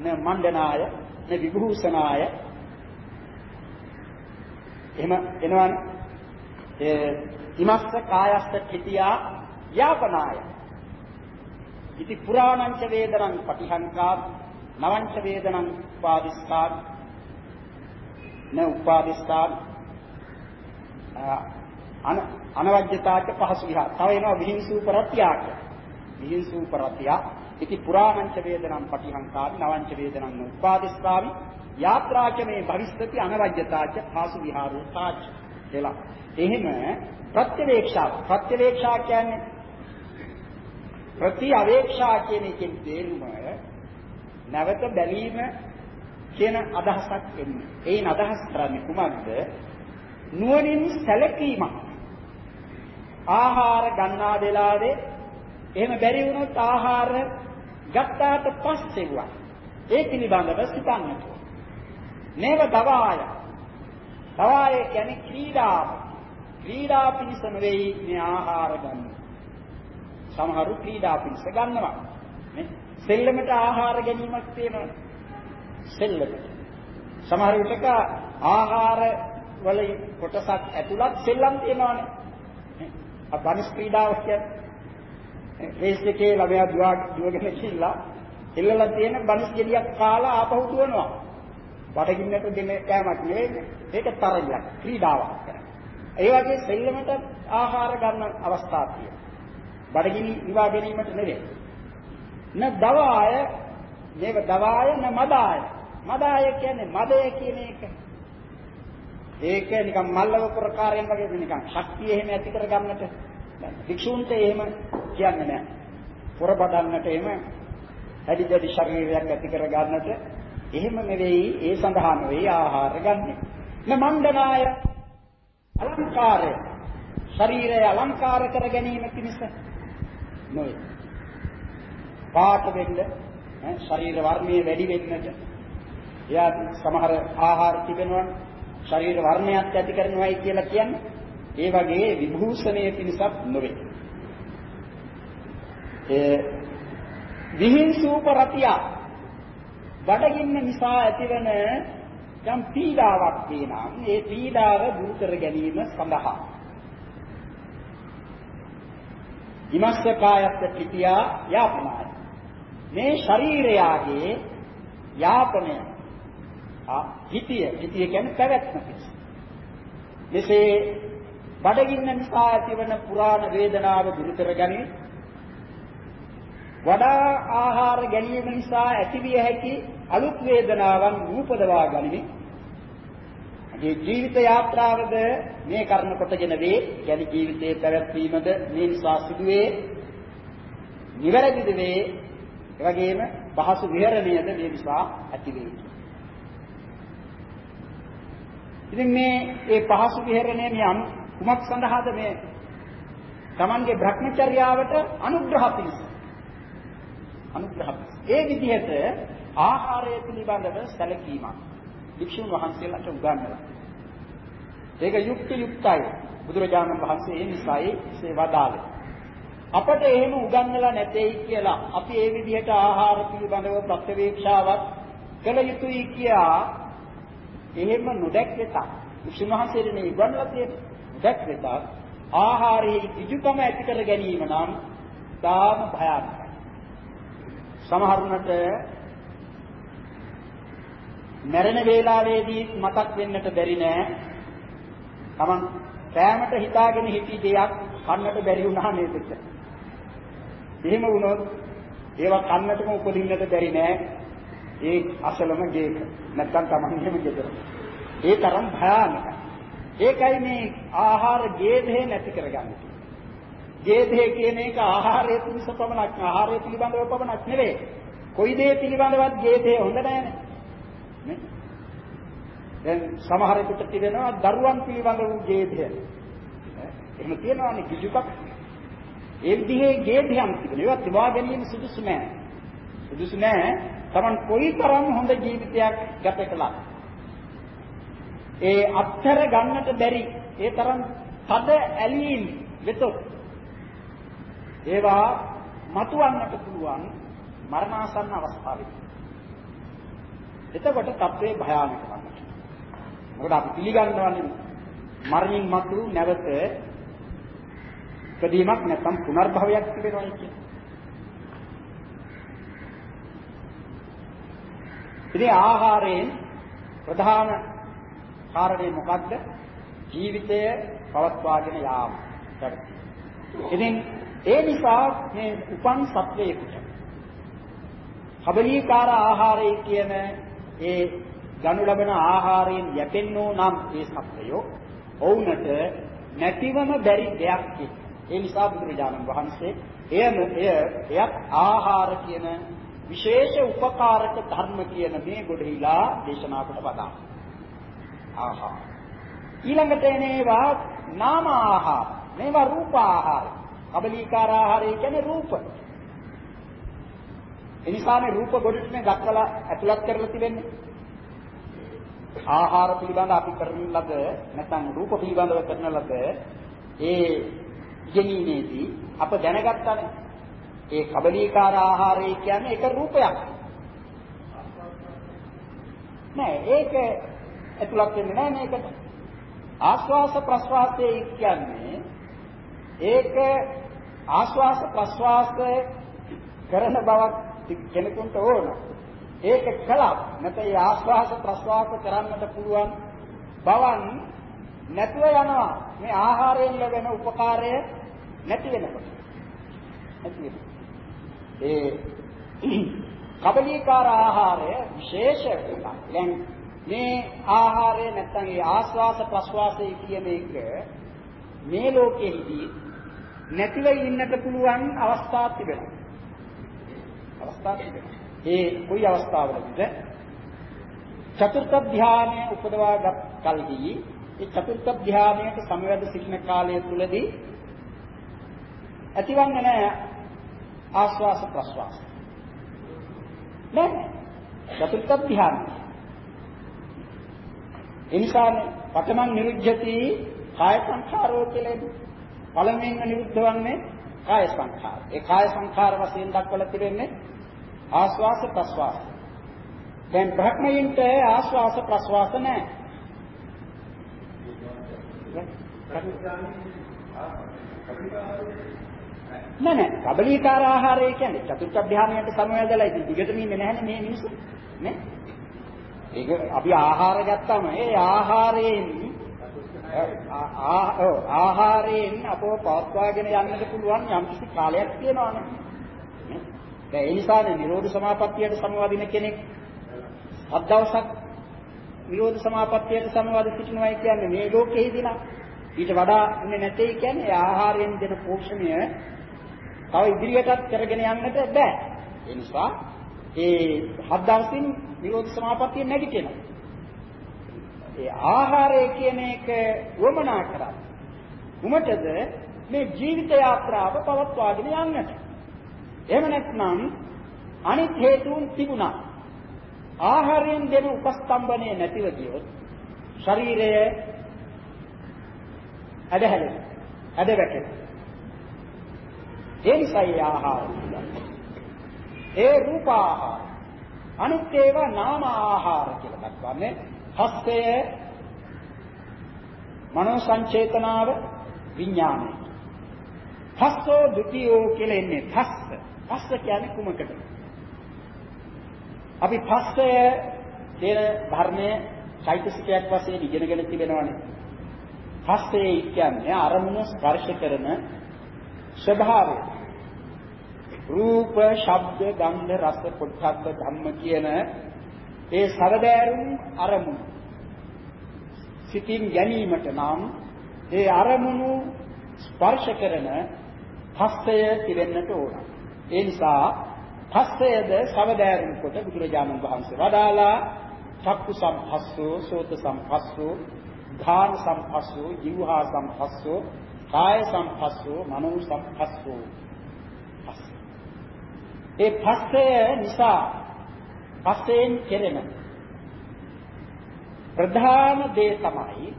න මණ්ඩනාය න විභූෂනාය එහෙම එනවනේ ඒ ඉමස්ස කායස්ස කිතියා යාපනාය. ඉති පුරාණංච වේදනං පටිහංකා නවංච වේදනං උපාදිස්ථාන න උපාදිස්ථාන අන අනවජ්‍යතාක පහසු විහා. තව එනවා විහිංසූ පරත්‍යාක විහිංසූ පරත්‍යා ඉති පුරාණංච වේදනං පටිහංකා නවංච වේදනං උපාදිස්ථාමි යාත්‍රාච මේ භවිස්සති අනවජ්‍යතාච පහසු විහාරෝ තාච කියලා එහෙම ප්‍රත්‍යවේක්ෂා ප්‍රත්‍යවේක්ෂා කියන්නේ ප්‍රති අවේක්ෂා කියන එකෙන් තේරුම නැවත බැලීම කියන අදහසක් එන්නේ. ඒන් අදහස් කරන්නේ කුමක්ද? නුවණින් සැලකීමක්. ආහාර ගන්නා වෙලාවේ එහෙම බැරි වුණොත් ආහාර ගත්තාට පස්සේ වුණා. ඒ පිළිබඳව සිතන්නට. නේව දවාය. දවාය කියන්නේ ක්‍රීඩාව. ක්‍රීඩා පිණිස නෙවෙයි මේ ආහාර ගන්න. සමහරු ක්‍රීඩා පිණිස ගන්නවා. නේ? සෙල්ලමට ආහාර ගැනීමක් තියෙනවා. සෙල්ලමට. සමහර විටක ආහාර වල කොටසක් ඇතුළත් සෙල්ලම් තියෙනවානේ. අ බනිස් ක්‍රීඩාව කියන්නේ රේස් එකේ ළමයා දුවා දුවගෙන ගිහිල්ලා එල්ලලා තියෙන බනිස් ගෙඩියක් කාලා ආපහු දුවනවා. බඩගින්නට දෙන කෑමක් නෙවෙයි. ඒක තරගයක් ක්‍රීඩාවක් කරන්නේ. ඒ වගේ සෙල්ලමට ආහාර ගන්න අවස්ථා තියෙනවා. බඩගිනි නිවා ගැනීමට නෙවෙයි. න දවාය මේක දවාය න මදාය. මදාය කියන්නේ මදය කියන එක. ඒක නිකන් මල්ලව ප්‍රකාරයෙන් වගේ නිකන් ශක්තිය එහෙම ඇති කර ගන්නට භික්ෂූන්ට එහෙම කියන්නේ නැහැ. පොරබදන්නට එහෙම හැදි දැඩි ශරීරයක් ඇති කර ගන්නට එහෙම නෙවෙයි ඒ සඳහා නෙවෙයි ආහාර ගන්නෙ. න මණ්ඩනාය අලංකාරය ශරීරය අලංකාර කර ගැනීම පිණිස නොවේ. පාට වෙන්න ශරීර වර්ණය වැඩි වෙන්නට එයා සමහර ආහාර තිබෙනවා ශරීර වර්ණයක් ඇති කරනවායි කියලා කියන්නේ ඒ වගේ විභූෂණයේ පිණිසක් නොවේ. ඒ විහිංසූපරතිය බඩගින්න නිසා ඇතිවන යම් පීඩාවක් තියෙනවා. ඒ පීඩාව දුරු කර ගැනීම සඳහා ඉමස්ස කායස්ස පිටියා යාපනාය. මේ ශරීරයාගේ යාපනය ආ හිතිය හිතිය කියන්නේ පැවැත්ම පිණිස. මෙසේ බඩගින්න නිසා ඇතිවන පුරාණ වේදනාව දුරු කරගනි. වඩා ආහාර ගැනීම නිසා ඇතිවිය හැකි අලුත් වේදනාවන් නූපදවා ගනිමි. මේ ජීවිත යාත්‍රාවද මේ කර්ම කොටගෙන වේ. යලි ජීවිතයේ පැවැත්වීමද මේ නිසා සිදුවේ. නිවැරදිද වේ. එවැගේම පහසු විහරණයද මේ නිසා ඇති වේ. ඉතින් මේ ඒ පහසු විහරණය මේ කුමක් සඳහාද මේ Tamange භ්‍රමචර්යාවට අනුග්‍රහ පිණිස. අනුග්‍රහ ඒ විදිහට ආහාරය පිළිබඳව සැලකීමක් වික්ෂුන් වහන්සේලාට උගන්වලා. ඒක යුක්ති යුක්තයි. බුදුරජාණන් වහන්සේ ඒ නිසායි ඒ වදාළේ. අපට එහෙම උගන්වලා නැtei කියලා අපි ඒ විදිහට ආහාර පිළිබඳව ප්‍රත්‍යවේක්ෂාවක් කළ යුතුයි කියා එහෙම නොදැක්කෙත. වික්ෂුන් වහන්සේට මේ උගන්වලා තියෙන්නේ. දැක්කෙත ආහාරයේ කිජුකම ඇති කර ගැනීම නම් තාම භයානකයි. සමහරුනට මැරෙන වේලාවේදී මතක් වෙන්නට බැරි නෑ. Taman කෑමට හිතාගෙන හිටි දෙයක් කන්නට බැරි වුණා නේද කියලා. එහෙම වුණොත් ඒවා කන්නටම උපදින්නට බැරි නෑ. ඒ අසලම ගේක. නැත්තම් තමන්ගේම ගෙදර. ඒ තරම් භයානකයි. ඒකයි මේ ආහාර ගේධේ නැති කරගන්නේ. ගේධේ කියන එක ආහාරය පිණිස පමණක් ආහාරය පිළිබඳව පමණක් නෙවෙයි. කොයි දේ පිළිබඳවත් ගේධේ හොඳ නැහැ නේ. දැන් සමහරෙකුට තිබෙනවා දරුවන් පිළිබඳ වූ ගේධය. එහෙම තියෙනවානේ කිසිකක්. ඒ විදිහේ ගේධයන් තිබෙනවා. ඒවා තිබා ගැනීම සුදුසු නෑ. සුදුසු නෑ. Taman කොයිතරම් හොඳ ජීවිතයක් ගත කළා. ඒ අත්තර ගන්නට බැරි ඒ තරම් තද ඇලීම් වෙතොත් ඒවා මතුවන්නට පුළුවන් මරණාසන්න අවස්ථාවේ. එතකොට තත්ත්වේ භයානක වන්නට. මොකද අපි පිළිගන්නවන්නේ මරණින් මතු නැවත ඉදීමක් නැත්නම් පුනර්භවයක් තිබෙනවා කියන්නේ. ඉතින් ආහාරයෙන් ප්‍රධාන කාරණේ මොකද්ද? ජීවිතය පවත්වාගෙන යාම. ඉතින් ඒ නිසා මේ උපන් සත්වයකට කබලීකාර ආහාරය කියන ඒ ගනු ලබන ආහාරයෙන් යැපෙන්නෝ නම් ඒ සත්වයෝ ඔවුන්ට නැතිවම බැරි දෙයක් ඒ නිසා බුදුරජාණන් වහන්සේ එයම එය එයත් ආහාර කියන විශේෂ උපකාරක ධර්ම කියන මේ ගොඩහිලා දේශනා කොට වදා. ආහාර. ඊළඟට එනේවා නාම ආහාර. මේවා රූප ආහාර. කබලීකාර ආහාරය කියන්නේ රූප. එනිසානේ රූප ගොඩට මේ දක්වලා ඇතුළත් කරලා තිබෙන්නේ. ආහාර පිළිබඳ අපි කරන ලද නැත්නම් රූප පිළිබඳව කරන ලද ඒ ඉගෙනීමේදී අප දැනගත්තානේ ඒ කබලීකාර ආහාරය කියන්නේ ඒක රූපයක්. නෑ ඒක ඇතුළත් වෙන්නේ නෑ මේකට. ආස්වාස ප්‍රස්වාසයේ කියන්නේ ඒක ආස්වාස ප්‍රස්වාස කරන බවක් කෙනෙකුට ඕන. ඒක කලක් නැත්නම් ආස්වාස ප්‍රස්වාස කරන්නට පුළුවන් බවන් නැතුව යනවා. මේ ආහාරයෙන් ලැබෙන උපකාරය නැති වෙනකොට. නැති වෙනවා. ඒ කබලීකාර ආහාරය විශේෂ එකක්. දැන් මේ ආහාරය නැත්නම් ඒ ආස්වාස ප්‍රස්වාසය කියන එක මේ ලෝකෙහිදී නැතිව ඉන්නට පුළුවන් අවස්ථා තිබෙනවා. අවස්ථා තිබෙනවා. ඒ කොයි අවස්ථාවලද? චතුර්ථ ධානය උපදවාගත් කල්හි ඒ චතුර්ථ ධානයට සමවැද සිටින කාලය තුලදී ඇතිවන්නේ නැහැ ආස්වාස ප්‍රස්වාස. නෑ. චතුර්ථ ධානය. එනිසානේ පඨමං නිරුද්ධති කාය සංඛාරෝ කියලා පළමුවෙන්ම නිරුද්ධ වන්නේ කාය සංඛාර. ඒ කාය සංඛාර වශයෙන් දක්වලා තිබෙන්නේ ආස්වාස ප්‍රස්වාස. දැන් බ්‍රහ්මයින්ට ආස්වාස ප්‍රස්වාස නැහැ. නෑ නෑ කබලීකාර ආහාරය කියන්නේ චතුර්ථ ධානයට සමවැදලා ඉතින් දිගටම ඉන්නේ නැහැනේ මේ මිනිස්සු නේ ඒක අපි ආහාර ගත්තාම ඒ ආහාරයෙන් ආහාරයෙන් අපව පවත්වාගෙන යන්නට පුළුවන් යම් කිසි කාලයක් තියෙනවානේ. දැන් ඒ නිසානේ නිරෝධ සමාපත්තියට සමවදින කෙනෙක් හත් දවසක් නිරෝධ සමාපත්තියට සමවද සිටිනවා කියන්නේ මේ ලෝකෙහිදී නම් ඊට වඩා ඉන්නේ නැtei කියන්නේ ආහාරයෙන් දෙන පෝෂණය තව ඉදිරියටත් කරගෙන යන්නට බෑ. ඒ නිසා ඒ හත් දවසින් නිරෝධ සමාපත්තිය නැගිටිනවා. ඒ ආහාරය කියන එක වමනා කරා. උමටද මේ ජීවිත යාත්‍රාව පවත්වාගෙන යන්නට. එහෙම නැත්නම් අනිත් හේතුන් තිබුණා. ආහාරයෙන් දෙන උපස්තම්භනය නැතිව ගියොත් ශරීරය ඇදහැලෙන. ඇදවැටෙන. ඒ නිසායි ආහාර ඒ රූප ආහාර. අනිත් ඒවා නාම ආහාර කියලා දක්වන්නේ හස්තය මනෝ සංචේතනාව විඥානය. හස්සෝ ဒ ුතියෝ කියලා එන්නේ හස්ස. හස්ස කියන්නේ කුමකටද? අපි පස්සය කියන ධර්මයේ චෛතසිකයක් වශයෙන් ඉගෙනගෙන තිබෙනවානේ. පස්සේ කියන්නේ අරමුණ ස්පර්ශ කරන ස්වභාවය. රූප, ශබ්ද, ගන්ධ, රස, පොට්ටබ්බ ධම්ම කියන ඒ සවදෑරුම් අරමුණු සිතින් ගැනීමට නම් ඒ අරමුණු ස්පර්ශ කරන හස්තය තිබෙන්නට ඕන. ඒ නිසා හස්තයද සවදෑරුම් කොට බුදුරජාණන් වහන්සේ වදාලා චක්කු සම්පස්සෝ සෝත සම්පස්සෝ ධාන සම්පස්සෝ ජීවහා සම්පස්සෝ කාය සම්පස්සෝ මනෝ සම්පස්සෝ ඒ පස්සය නිසා පස්සෙන් කෙරෙන ප්‍රධාන දේ තමයි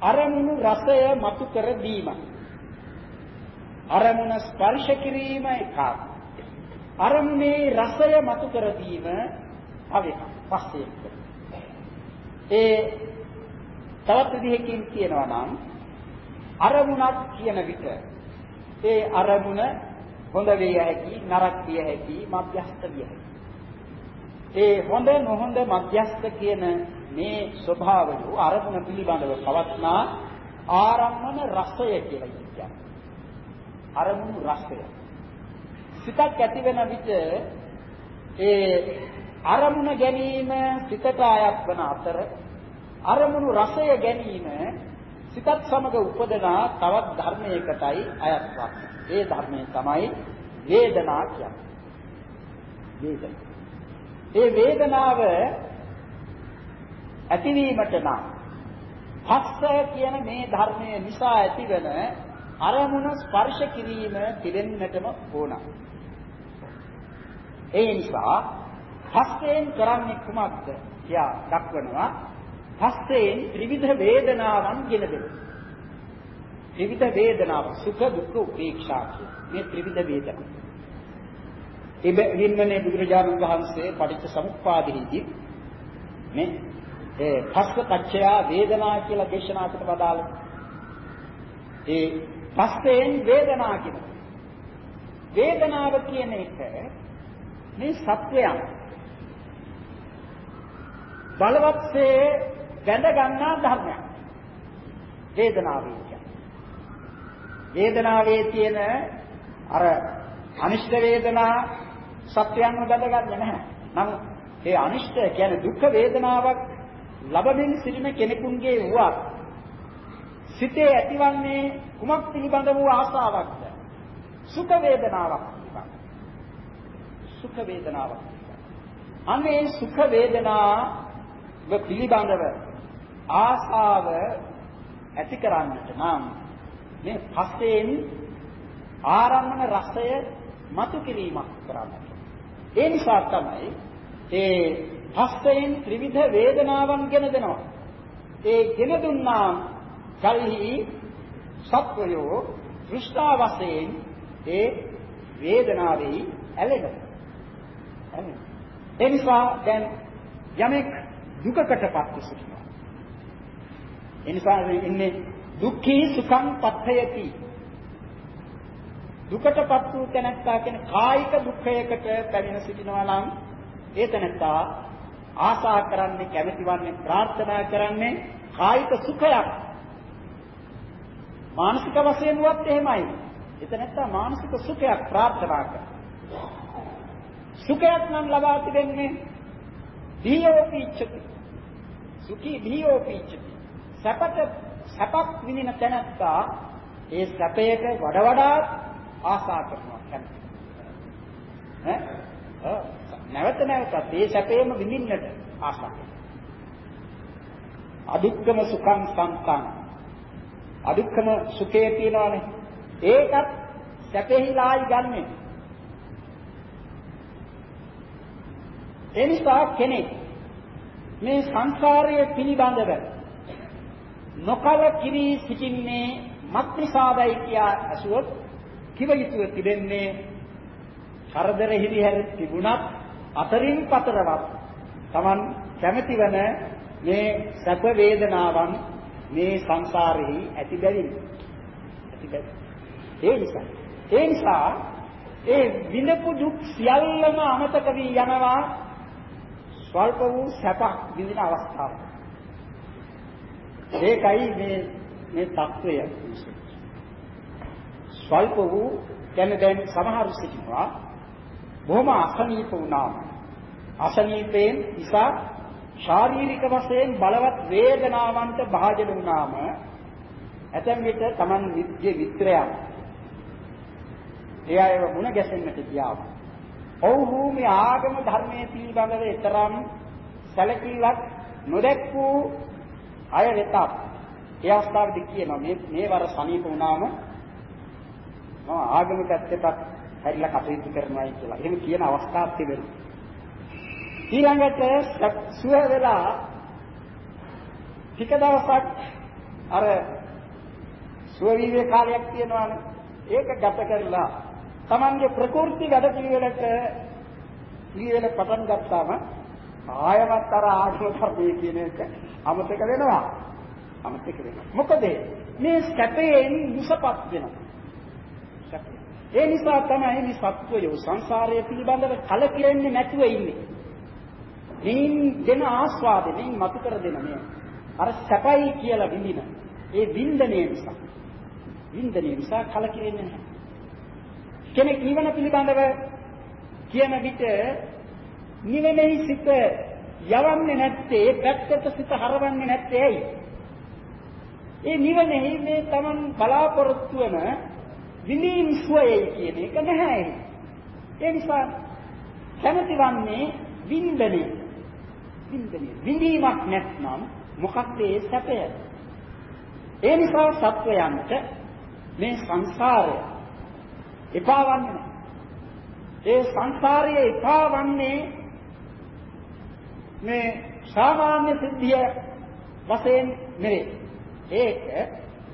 අරමුණු රසය මතු කර දීම. අරමුණ ස්පර්ශ කිරීම එකක්. අරමුණේ රසය මතු කර දීම තව එකක්. පස්සේ ඒ තවත් විදිහකින් කියනවා නම් අරමුණක් කියන විට ඒ අරමුණ හොඳ විය හැකි නරක විය හැකි මධ්‍යස්ථ විය හැකි ඒ හොඳ නොහොඳ මධ්‍යස්ථ කියන මේ ස්වභාවය අරමුණ පිළිබඳව පවත්නා ආරම්මන රසය කියලා කියනවා. අරමුණු රසය. සිතක් ඇති වෙන විට ඒ අරමුණ ගැනීම සිතට අයත් වන අතර අරමුණු රසය ගැනීම සිතත් සමග උපදනා තවත් ධර්මයකටයි අයත් වන්නේ. ඒ ධර්මය තමයි වේදනා කියන්නේ. වේදනා ඒ වේදනාව ඇතිවීමට නම් පස්ස කියන මේ ධර්මයේ නිසා ඇතිවන අරමුණ ස්පර්ශ කිරීම පිළිෙන්නටම ඕන. ඒ නිසා පස්සෙන් කරන්නේ කුමක්ද? කියා දක්වනවා. පස්සෙන් ත්‍රිවිධ වේදනාවන් ගෙන දෙනවා. ත්‍රිවිධ වේදනාව සුඛ දුක්ඛ උපේක්ෂා කියන මේ ත්‍රිවිධ වේදනා. එබැවින්මනේ බුදුරජාණන් වහන්සේ පටිච්ච සමුප්පාදෙහිදී මේ ඒ පස්ස පච්චය වේදනා කියලා දේශනා කොට වදාළා. ඒ පස්සෙන් වේදනා කියන වේදනාව කියන එක මේ සත්වයන් බලවත්සේ බැඳ ගන්නා ධර්මයක්. වේදනාවේ කියන්නේ. වේදනාවේ තියෙන අර අනිෂ්ඨ වේදනා සත්‍යයන්ව බඳගන්නේ නැහැ. නමුත් ඒ අනිෂ්ඨ කියන්නේ දුක් වේදනාවක් ලබමින් සිටින කෙනෙකුගේ වුවත් සිතේ ඇතිවන්නේ කුමක් පිළිබඳ වූ ආසාවක්ද? සුඛ වේදනාවක් පිළිබඳ. සුඛ වේදනාවක්. අනේ සුඛ වේදනාව පිළිබඳව ආසාව ඇති කරන්නට නම් මේ පස්යෙන් ආරම්මන රසය මතු කිරීමක් කරන්නට ඒ නිසා තමයි ඒ හස්තයෙන් ත්‍රිවිධ වේදනාවන් ගෙන දෙනවා. ඒ ගෙන දුන්නා කල්හි සත්වයෝ දෘෂ්ටා වශයෙන් ඒ වේදනාවේ ඇලෙනවා. ඒ නිසා දැන් යමෙක් දුකකටපත් සිටිනවා. ඒ නිසා ඉන්නේ දුක්ඛී සුඛං පත්ථයති. දුකටපත් වූ තැනැත්තා කියන කායික දුක්ඛයකට පැමිණ සිටිනවා නම් ඒ තැනැත්තා ආශා කරන්නේ කැමැතිවන්නේ ප්‍රාර්ථනා කරන්නේ කායික සුඛයක්. මානසික වශයෙන් වත් එහෙමයි. එතනත්තා මානසික සුඛයක් ප්‍රාර්ථනා කරනවා. සුඛයක් නම් ලබා තිබෙන්නේ දීයෝපීච්ඡති. සුඛී දීයෝපීච්ඡති. සැපට සැපක් විඳින තැනත්තා ඒ සැපයට වඩා වඩා ආසා කරනවා කැමති. ඈ නැවත නැවතත් මේ සැපේම විඳින්නට ආසා කරනවා. අදුක්කම සුඛං සම්තං අදුක්කම සුඛේ තියනවානේ ඒකත් සැපෙහිලායි ගන්නෙ. එනිසා කෙනෙක් මේ සංසාරයේ පිළිබඳව නොකල කිරී සිටින්නේ මත්නිසාදයි කියා අසුවොත් කිව යුතුව තිබෙන්නේ කරදර හිරිහැර තිබුණත් අතරින් පතරවත් Taman කැමැති වන මේ සැප වේදනාවන් මේ සංසාරෙහි ඇති බැවින් ඇති බැවින් ඒ නිසා ඒ නිසා ඒ විඳපු දුක් සියල්ලම අමතක වී යනවා ස්වල්ප වූ සැපක් විඳින අවස්ථාව. ඒකයි මේ මේ తත්වය. ස්වල්ප වූ කියන්නේ දැන් සමහර සිටිනවා බොහොම අසනීප වුණාම. අසනීපයෙන් නිසා ශාරීරික වශයෙන් බලවත් වේදනාවන්ට භාජන වුණාම ඇතැම් විට Taman විද්‍ය විත්‍රයන් එයා ඒව මුණ ගැසෙන්නට ගියාම. ඔව්හු මේ ආගම ධර්මයේ පිළිබඳව තරම් සැලකිල්ලක් නොදැක්වූ අය වෙතත් ඒ අවස්ථාවේදී කියනවා මේ මේ වර සනීප වුණාම මම ආගම පැත්තට හැරිලා කටයුතු කරනවායි කියලා. එහෙම කියන අවස්ථාවක් තිබෙනවා. ඊළඟට සුව වෙලා ටික දවසක් අර සුව වීමේ කාලයක් තියෙනවානේ. ඒක ගත කරලා Tamange ප්‍රකෘති වැඩ පිළිවෙලට පිළිවෙල පටන් ගත්තාම ආයමත් අර ආශ්‍රව ධර්මයේ කියන එක අමතක වෙනවා. අමතක වෙනවා. මොකද මේ සැපයෙන් මුසපත් වෙනවා. ඒ නිසා තමයි මේ සත්වය සංසාරය පිළිබඳව කලකිරෙන්නේ නැතුව ඉන්නේ. මේන් දෙන ආස්වාදෙ මේන් මතු කර දෙන මේ අර සැපයි කියලා විඳින ඒ වින්දනයේ නිසා වින්දනයේ නිසා කලකිරෙන්නේ නැහැ. කෙනෙක් නිවන පිළිබඳව කියන විට නිවනෙහි සිත යවන්නේ නැත්තේ ඒ පැත්තට සිත හරවන්නේ නැත්තේ ඇයි? ඒ නිවනෙහි මේ Taman බලාපොරොත්තු වෙන විඳීම් සුවයයි කියන එක නැහැ. ඒ නිසා කැමැතිවන්නේ වින්දනේ. වින්දනේ. විඳීමක් නැත්නම් මොකක්ද ඒ සැපය? ඒ නිසා සත්වයන්ට මේ සංසාරය එපා වන්නේ ඒ සංසාරයේ එපා වන්නේ මේ සාමාන්‍ය සිද්ධිය වශයෙන් නෙවේ. ඒක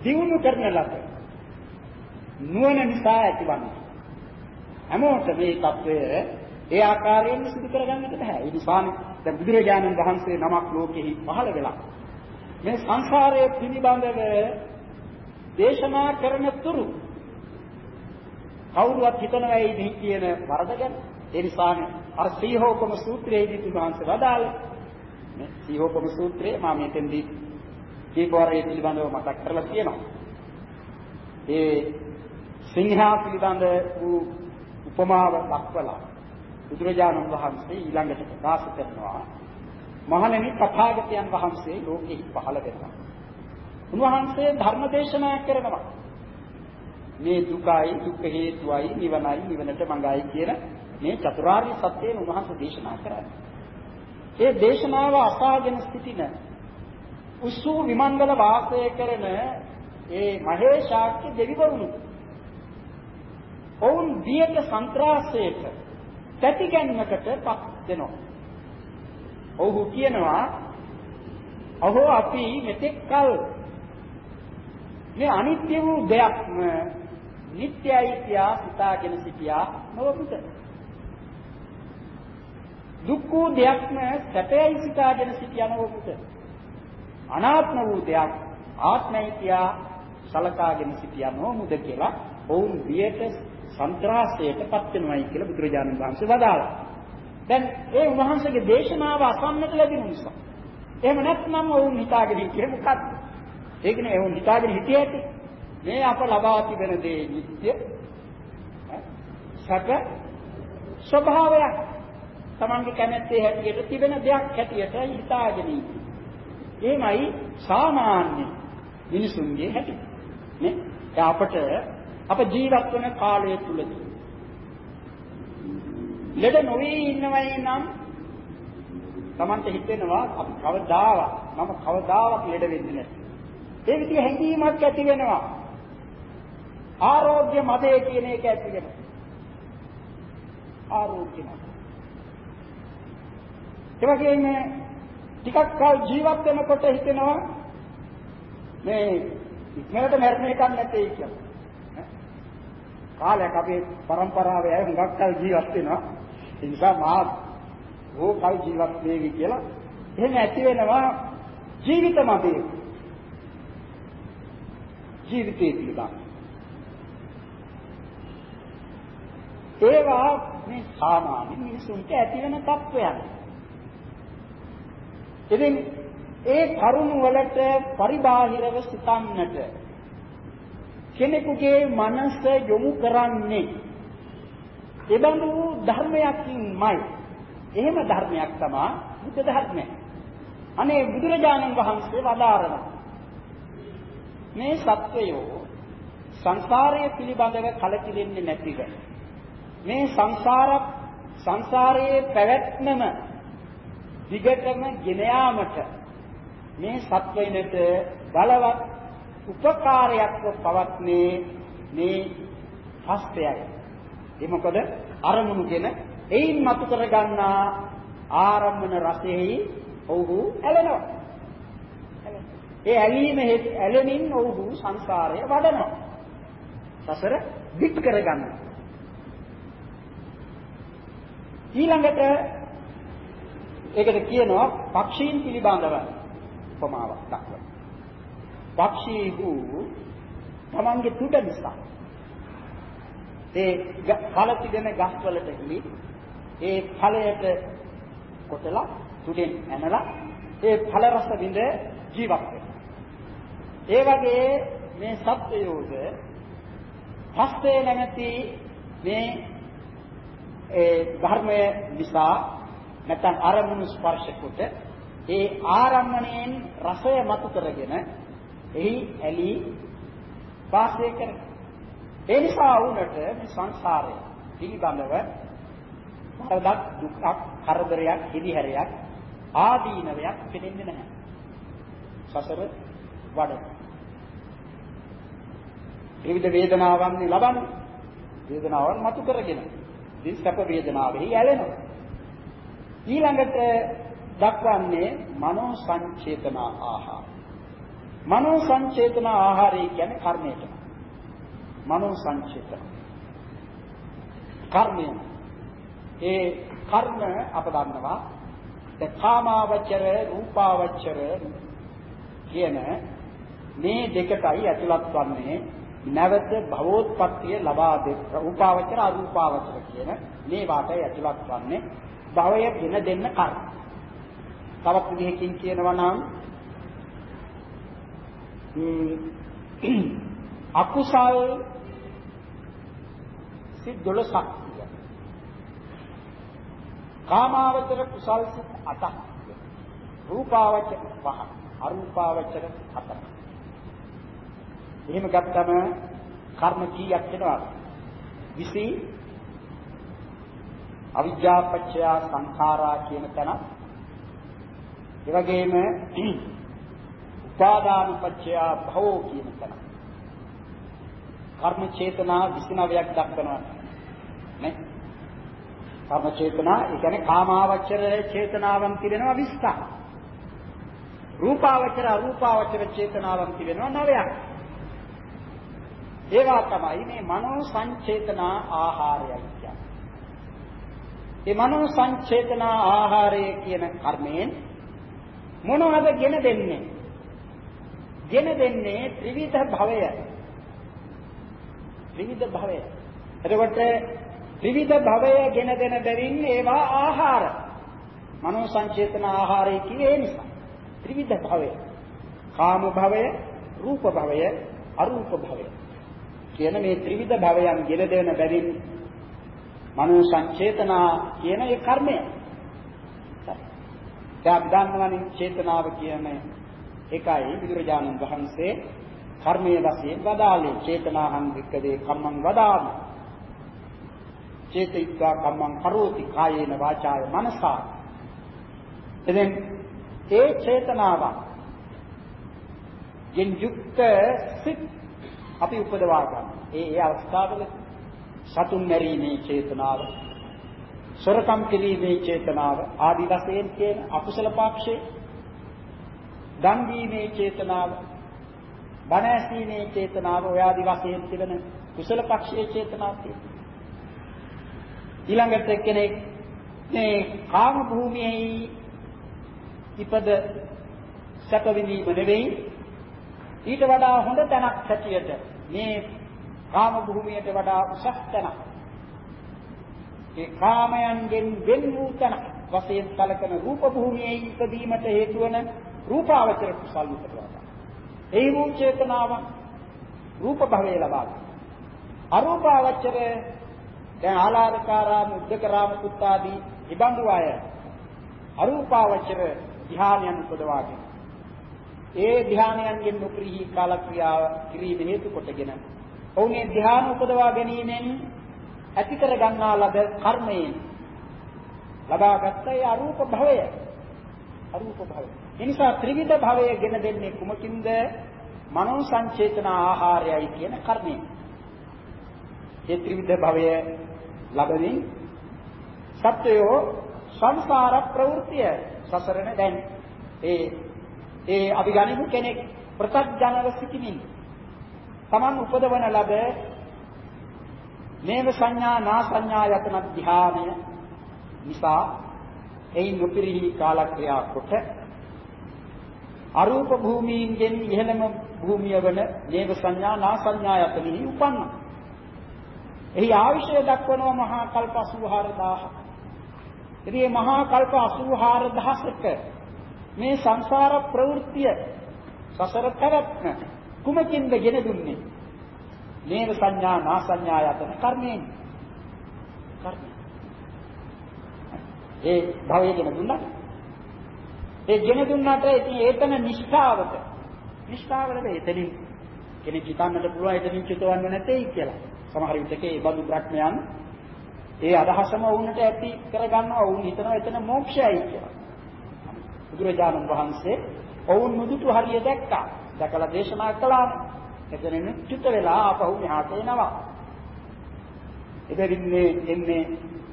දිනු කරන ලද නුවණ නිසා ඇතිවන්නේ. හැමෝට මේ தත්වය ඒ ආකාරයෙන් සිදු කරගන්නට බෑ. ඒ නිසානේ දැන් බුදුරජාණන් වහන්සේ නමක් ලෝකෙහි පහළ වෙලා මේ සංසාරයේ පිළිබඳව දේශනා කරන තුරු කවුරුවත් හිතනවා මේ කියන වරද ගැන ඒ නිසානේ අර සීහෝපම සූත්‍රයේදී තුමාන්සේ වදාළේ මේ සීහෝපම සූත්‍රයේ මම මෙතෙන්දී කීපවරේ පිළිබඳව මතක් කරලා තියෙනවා. ඒ සිංහා පිළිබඳ වූ උපමාව දක්වලා බුදුරජාණන් වහන්සේ ඊළඟට ප්‍රකාශ කරනවා මහණෙනි තථාගතයන් වහන්සේ ලෝකෙහි පහළ වෙනවා. උන්වහන්සේ ධර්ම දේශනා කරනවා. මේ දුකයි දුක් හේතුවයි නිවනයි නිවනට මඟයි කියන මේ චතුරාර්ය සත්‍යයෙන් උන්වහන්සේ දේශනා කරන්නේ. ඒ දේශනාව අසාගෙන සිටින උසු විමංගල වාසය කරන ඒ මහේශාක්‍ය දෙවිවරුන් ඔවුන් දියට සන්ත්‍රාසයට පැතිගැන්මකටපත් වෙනවා. ඔහු කියනවා අහෝ අපි මෙතෙක් කල මේ අනිත්‍ය වූ දෙයක්ම නිට්ටයයි කියා සිතාගෙන සිටියා නොවුද? දුක් වූ දෙයක්ම සැපයයි සිතාගෙන සිටියා නොවුද? අනාත්ම වූ දෙයක් ආත්මයි කියා සලකාගෙන සිටියා නොමුද කියලා ඔවුන් බියට සන්ත්‍රාසයටපත් වෙනවයි කියලා බුදුරජාණන් වහන්සේ වදාළා. දැන් ඒ උන්වහන්සේගේ දේශනාව අසන්නට ලැබෙන නිසා. එහෙම නැත්නම් ඔවුන් හිතාගෙන ඉන්නේ මොකද්ද? ඒ කියන්නේ ඔවුන් හිතාගෙන හිටියේ මේ අප ලබා තිබෙන දේ නිත්‍ය සැප ස්වභාවයක්. Tamange කැමැත්තේ හැටියට තිබෙන දෙයක් හැටියට හිතාගෙන ඉන්නේ. එහෙමයි සාමාන්‍ය මිනිසුන්ගේ හැටි. නේ? අපට අප ජීවත් වන කාලය තුලදී ලෙඩ නොවී ඉන්නවයි නම් Tamante හිතෙනවා අපි කවදාවත් මම කවදාවත් ලෙඩ වෙන්නේ නැහැ. ඒ විදිහ හැඟීමක් ඇති වෙනවා. ආරෝග්‍ය මදේ කියන එක ඇති වෙනවා. ආරෝග්‍ය මද. ඒ වගේම ටිකක් කල් ජීවත් වෙනකොට හිතෙනවා මේ ඉක්මනට මරණ එකක් නැtei කියලා. කාලයක් අපේ પરම්පරාවේ අය හුඟක් කල් ජීවත් වෙනවා. ඒ නිසා මා ඕ කල් ජීවත් වෙවි කියලා එහෙම ඇති වෙනවා ජීවිත මතේ. ජීවිතේ පිළිබඳ. ඒවා මේ සාමාන්‍ය මිනිසුන්ට ඇති වෙන තත්වයන්. ඉතින් ඒ කරුණ වලට පරිබාහිරව සිතන්නට කෙනෙකුගේ මනස යොමු කරන්නේ එබඳු ධර්මයකින්මයි එහෙම ධර්මයක් තමයි බුද්ධ ධර්මය. අනේ බුදුරජාණන් වහන්සේ වදාරනවා. මේ සත්වයෝ සංසාරය පිළිබඳව කලකිරෙන්නේ නැතිව මේ සංසාර සංසාරයේ පැවැත්මම දිගටම ගෙන යාමට මේ සත්වයිනට බලවත් උපකාරයක්ව පවත්නේ මේ හස්තයයි. ඒ මොකද අරමුණුගෙන එයින් මතු කරගන්නා ආරම්මන රසෙහි ඔව්හු ඇලෙනවා. ඒ ඇලීම ඇලෙමින් ඔව්හු සංසාරය වඩනවා. සසර දික් කරගන්නවා. ඊළඟට ඒකට කියනවා පක්ෂීන් පිළිබඳව උපමාවක් දක්වනවා. පක්ෂීහු තමන්ගේ තුඩ නිසා ඒ ඵල තිබෙන ගස් වලට ගිලි ඒ ඵලයට කොටලා තුඩෙන් ඇනලා ඒ ඵල රස විඳ ජීවත් වෙනවා. ඒ වගේ මේ සත්වයෝද හස්තේ නැමැති මේ ඒ ධර්මය නිසා නැත්නම් අරමුණු ස්පර්ශ කොට ඒ ආරම්මණයෙන් රසය මතු කරගෙන එහි ඇලී වාසය කරනවා. ඒ නිසා වුණට මේ සංසාරය පිළිබඳව වරදක් දුක්ඛ කරදරයක් හිරිහැරයක් ආදීනවයක් පෙනෙන්නේ නැහැ. සසර වඩ. විවිධ වේදනාවන් ලබන්නේ වේදනාවන් මතු කරගෙන ඉතින් සැප වේදනාවෙහි ඇලෙනවා. ඊළඟට දක්වන්නේ මනෝ සංචේතන ආහාර. මනෝ සංචේතන ආහාරය කියන්නේ කර්මයට. මනෝ සංචේතන. කර්මය. ඒ කර්ම අප දන්නවා ඒ කාමාවචර රූපාවචර කියන මේ දෙකටයි ඇතුළත් වන්නේ නැවත භවෝත්පත්තිය ලබා දෙ රූපාවචර අරූපාවචර කියන මේ වාටයි ඇතුළත් වන්නේ භවය ගෙන දෙන්න කර්ම. තවත් විදිහකින් කියනවා නම් අකුසල් සිත් 12ක් කාමාවචර කුසල් සිත් 8ක් රූපාවචර 5ක් අරූපාවචර 4ක් එහෙම ගත්තම කර්ම කීයක් වෙනවද? 20 අවිජ්ජාපච්චය සංඛාරා කියන තැන. ඒ වගේම උපාදානපච්චය භවෝ කියන තැන. කර්ම චේතනා 29ක් දක්වනවා. නේ? කර්ම චේතනා ඒ කියන්නේ කාමාවචර චේතනාවන් පිළිනවා 20ක් රූපාවචර අරූපාවචර චේතනාවන් පිළිනවා 9ක් ඒවා තමයි මේ මනෝ සංචේතනා ආහාරයයි කියන්නේ. මේ මනෝ සංචේතනා ආහාරය කියන කර්මයෙන් මොනවද ගෙන දෙන්නේ? ගෙන දෙන්නේ ත්‍රිවිධ භවය. ත්‍රිවිධ භවය. එතකොට ත්‍රිවිධ භවය ගෙන දෙන බැවින් ඒවා ආහාර. මනෝ සංචේතන ආහාරය කියේ නිසා. ත්‍රිවිධ භවය. කාම භවය, රූප භවය, අරූප භවය. කියන මේ ත්‍රිවිධ භවයන් ගෙන දෙන බැවින් මනෝ සංචේතනා කියන ඒ කර්මය. දැන් දන්නවනේ චේතනාව කියන්නේ ඒකයි බුදුරජාණන් වහන්සේ කර්මයේ වශයෙන් වදාළේ චේතනාහං වික්කදේ කම්මං වදාමි. චේතිත්වා කම්මං කරෝති කායේන වාචාය මනසා. එදෙන් ඒ චේතනාව යෙන් යුක්ත සිත් අපි උපදවා ගන්න. ඒ ඒ අවස්ථාවල සතුන් මැරීමේ චේතනාව, සොරකම් කිරීමේ චේතනාව ආදි වශයෙන් කියන අකුසල පාක්ෂේ දන් දීමේ චේතනාව, බණ ඇසීමේ චේතනාව ඔය ආදි වශයෙන් තිබෙන කුසල පක්ෂයේ චේතනාව තියෙනවා. ඊළඟට කෙනෙක් මේ කාම භූමියේ ඉපද සැප විඳීම නෙවෙයි ඊට වඩා හොඳ තැනක් හැටියට මේ කාම භූමියට වඩා උසස් තැනක් ඒ කාමයන්ගෙන් වෙන් වූ තැනක් වශයෙන් කලකන රූප භූමියේ ඉපදීමට හේතු වන රූපාවචර කුසල් උපදවා ගන්න. ඒ වූ චේතනාව රූප භවයේ ලබා ගන්න. අරූපාවචර දැන් ආලාරකාරාම උද්දකරාම පුත්තාදී ඉබඳු අය අරූපාවචර ධ්‍යානයන් උපදවාගෙන ඒ ධ්‍යානයන්ගෙන් නොපිරිහි කාලක්‍රියාව කිරීම හේතු කොටගෙන ඔවුනේ ධ්‍යාන උපදවා ගැනීමෙන් ඇති කර ගන්නා ලද කර්මයෙන් ලබාගත් ඒ අරූප භවය අරූප භවය. ඒ නිසා ත්‍රිවිධ භවය ගෙන දෙන්නේ කුමකින්ද? මනෝ සංචේතන ආහාරයයි කියන කර්මය. ඒ ත්‍රිවිධ භවය ලැබෙමින් සත්‍යෝ සංසාර ප්‍රවෘත්තිය සසරන දැන් ඒ ඒ අපි ගනිමු කෙනෙක් ප්‍රත්‍යඥව සිටිනින් Taman උපදවන ලද මේව සංඥා නා සංඥා යතන ධ්‍යානය නිසා එයින් නොපිරිහි කාලක්‍රියා කොට අරූප භූමීන්ගෙන් ඉහළම භූමිය වන නේව සංඥා නා සංඥා යතනෙහි උපන්නා. එහි ආවිෂය දක්වනවා මහා කල්ප 84000. ඉතින් මේ මහා කල්ප 84000ක මේ සංසාර ප්‍රවෘත්තිය සසර පැවැත්ම කුමකින්ද ගෙන දුන්නේ? නේව සංඥා නා සංඥා යතන කර්මයෙන්. කර්මයෙන්. ඒ භවය ගෙන දුන්නා. ඒ ගෙන දුන්නාට ඉතින් ඒතන නිෂ්ඨාවත නිෂ්ඨාවලද එතනින් කෙනෙක් හිතන්නට පුළුවන් එතනින් චිතවන්න නැtei කියලා. සමහර විටක ඒ බඳු බ්‍රහ්මයන් ඒ අදහසම වුණට ඇති කරගන්නවා වුන් හිතනවා එතන මොක්ෂයයි කියලා. බුදුරජාණන් වහන්සේ ඔවුන් මුදුතු හරිය දැක්කා. දැකලා දේශනා කළා. එතනින් චිත වෙලා ආපහු මෙහාට එනවා. එබැවින් මේ එන්නේ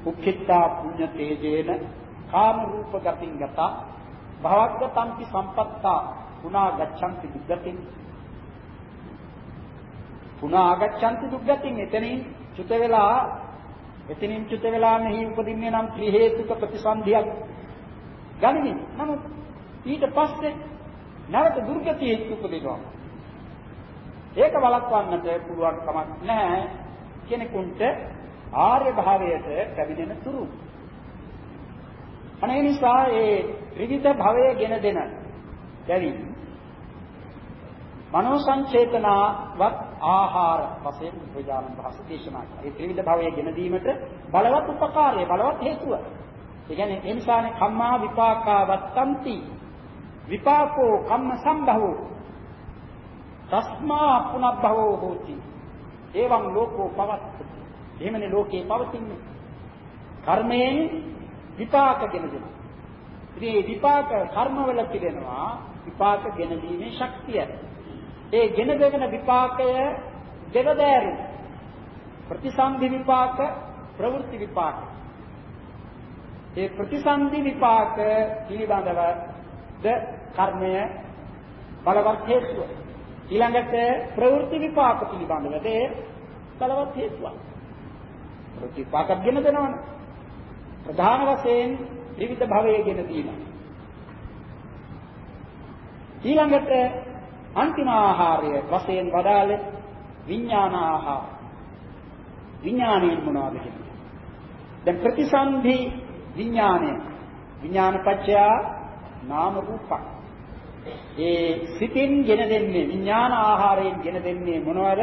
උක්ඛිතා පුඤ්ඤ තේජේන කාම රූප ගතින් ගත භවග්ගතම්පි සම්පත්තා පුනා ගච්ඡanti දුක්ගතින් පුනා ගච්ඡanti දුක්ගතින් එතනින් චුත වෙලා එතනින් චුත වෙලා මෙහි උපදින්නේ නම් ත්‍රි හේතුක ප්‍රතිසන්දියක් ගනිමින් නමුත් ඊට පස්සේ නැවත දුර්ගතිය උපදිනවා ඒක වළක්වන්නට පුළුවන් කමක් නැහැ කෙනෙකුට ආර්ය භාවයට පැමිණෙන තුරු. අනේ නිසා ඒ ත්‍රිවිධ භවය ගෙන දෙන බැරි මනෝ සංචේතනාවත් ආහාර වශයෙන් ප්‍රජානන් වහන්සේ දේශනා කළා. ඒ ත්‍රිවිධ භවය ගෙන දීමට බලවත් උපකාරය බලවත් හේතුව. ඒ කියන්නේ ඒ නිසානේ කම්මා විපාකා වත්තන්ති විපාකෝ කම්ම සම්භවෝ තස්මා පුනබ්භවෝ හෝති. එවං ලෝකෝ පවත්තති එහෙමනේ ලෝකේ පවතින්නේ. කර්මයෙන් විපාකගෙන දෙනවා. ඉතින් මේ විපාක කර්මවල තිබෙනවා විපාක ගෙන දීමේ ශක්තිය. ඒ ගෙන දෙවන විපාකය දෙවදෑරු. ප්‍රතිසන්දි විපාක, ප්‍රවෘත්ති විපාක. ඒ ප්‍රතිසන්දි විපාක පිළිබඳව ද කර්මය බලවත් හේතුව. ඊළඟට ප්‍රවෘත්ති විපාක පිළිබඳව ද බලවත් හේතුවක්. ප්‍රතිපාකක් ගෙන දෙනවනේ. ප්‍රධාන වශයෙන් විවිධ භවයේ ගෙන දීලා. ඊළඟට අන්තිම ආහාරය වශයෙන් වදාළ විඥාන ආහාර. විඥාණයෙන් මොනවද කියන්නේ? දැන් ප්‍රතිසන්ධි විඥාණය විඥානපච්චය නාම රූපක්. ඒ සිතින් ගෙන දෙන්නේ විඥාන ආහාරයෙන් ගෙන දෙන්නේ මොනවද?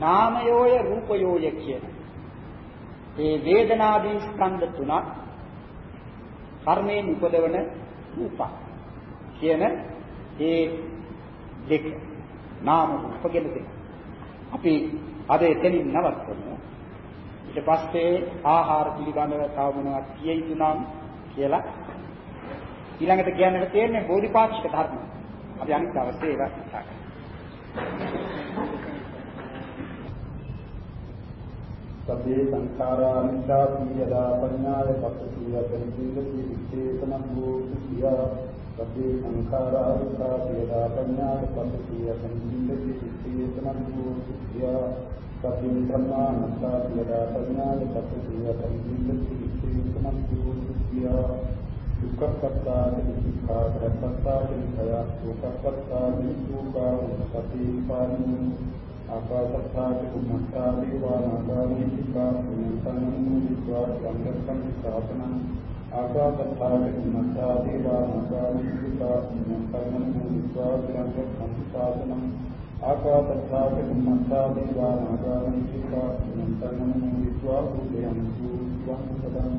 නාමයෝය රූපයෝය කියන. ඒ වේදනාදී ස්කන්ධ තුනක් කර්මයෙන් උපදවන රූප කියන ඒ දෙක නාම රූපගෙන දෙක. අපි අද එතනින් නවත්වමු. ඊට පස්සේ ආහාර පිළිබඳව තව මොනවද කිය යුතු නම් කියලා ඊළඟට කියන්නට තියෙන්නේ බෝධිපාක්ෂික ධර්ම. අපි අනිත් දවසේ ඒවා කතා කරමු. සබ්බේ සංඛාරා නිච්ඡාති යදා පඤ්ඤාය පස්සී යතනින්දති විච්ඡේතනං භූතිය සබ්බේ සංඛාරා නිච්ඡාති යදා පඤ්ඤාය පස්සී යතනින්දති විච්ඡේතනං භූතිය සබ්බේ ධම්මා නිච්ඡාති යදා පඤ්ඤාය පස්සී යතනින්දති විච්ඡේතනං භූතිය දුක්ඛපත්තානි දුක්ඛාපත්තානි භය දුක්ඛපත්තානි දුක්ඛා උපපති පානි ආකාශත්තාති කුම්මත්තා දේවා නාගාමීතිකා පුඤ්ඤතනං විස්වා සංගතං සාසනං ආකාශත්තාති කුම්මත්තා දේවා නාගාමීතිකා පුඤ්ඤතනං විස්වා සංගතං සාසනං ආකාශත්ථා චුම්මත්තා දේවා නාගාමහිත්‍තිකා අනන්තං විස්වා භූතයන්තු වං සදං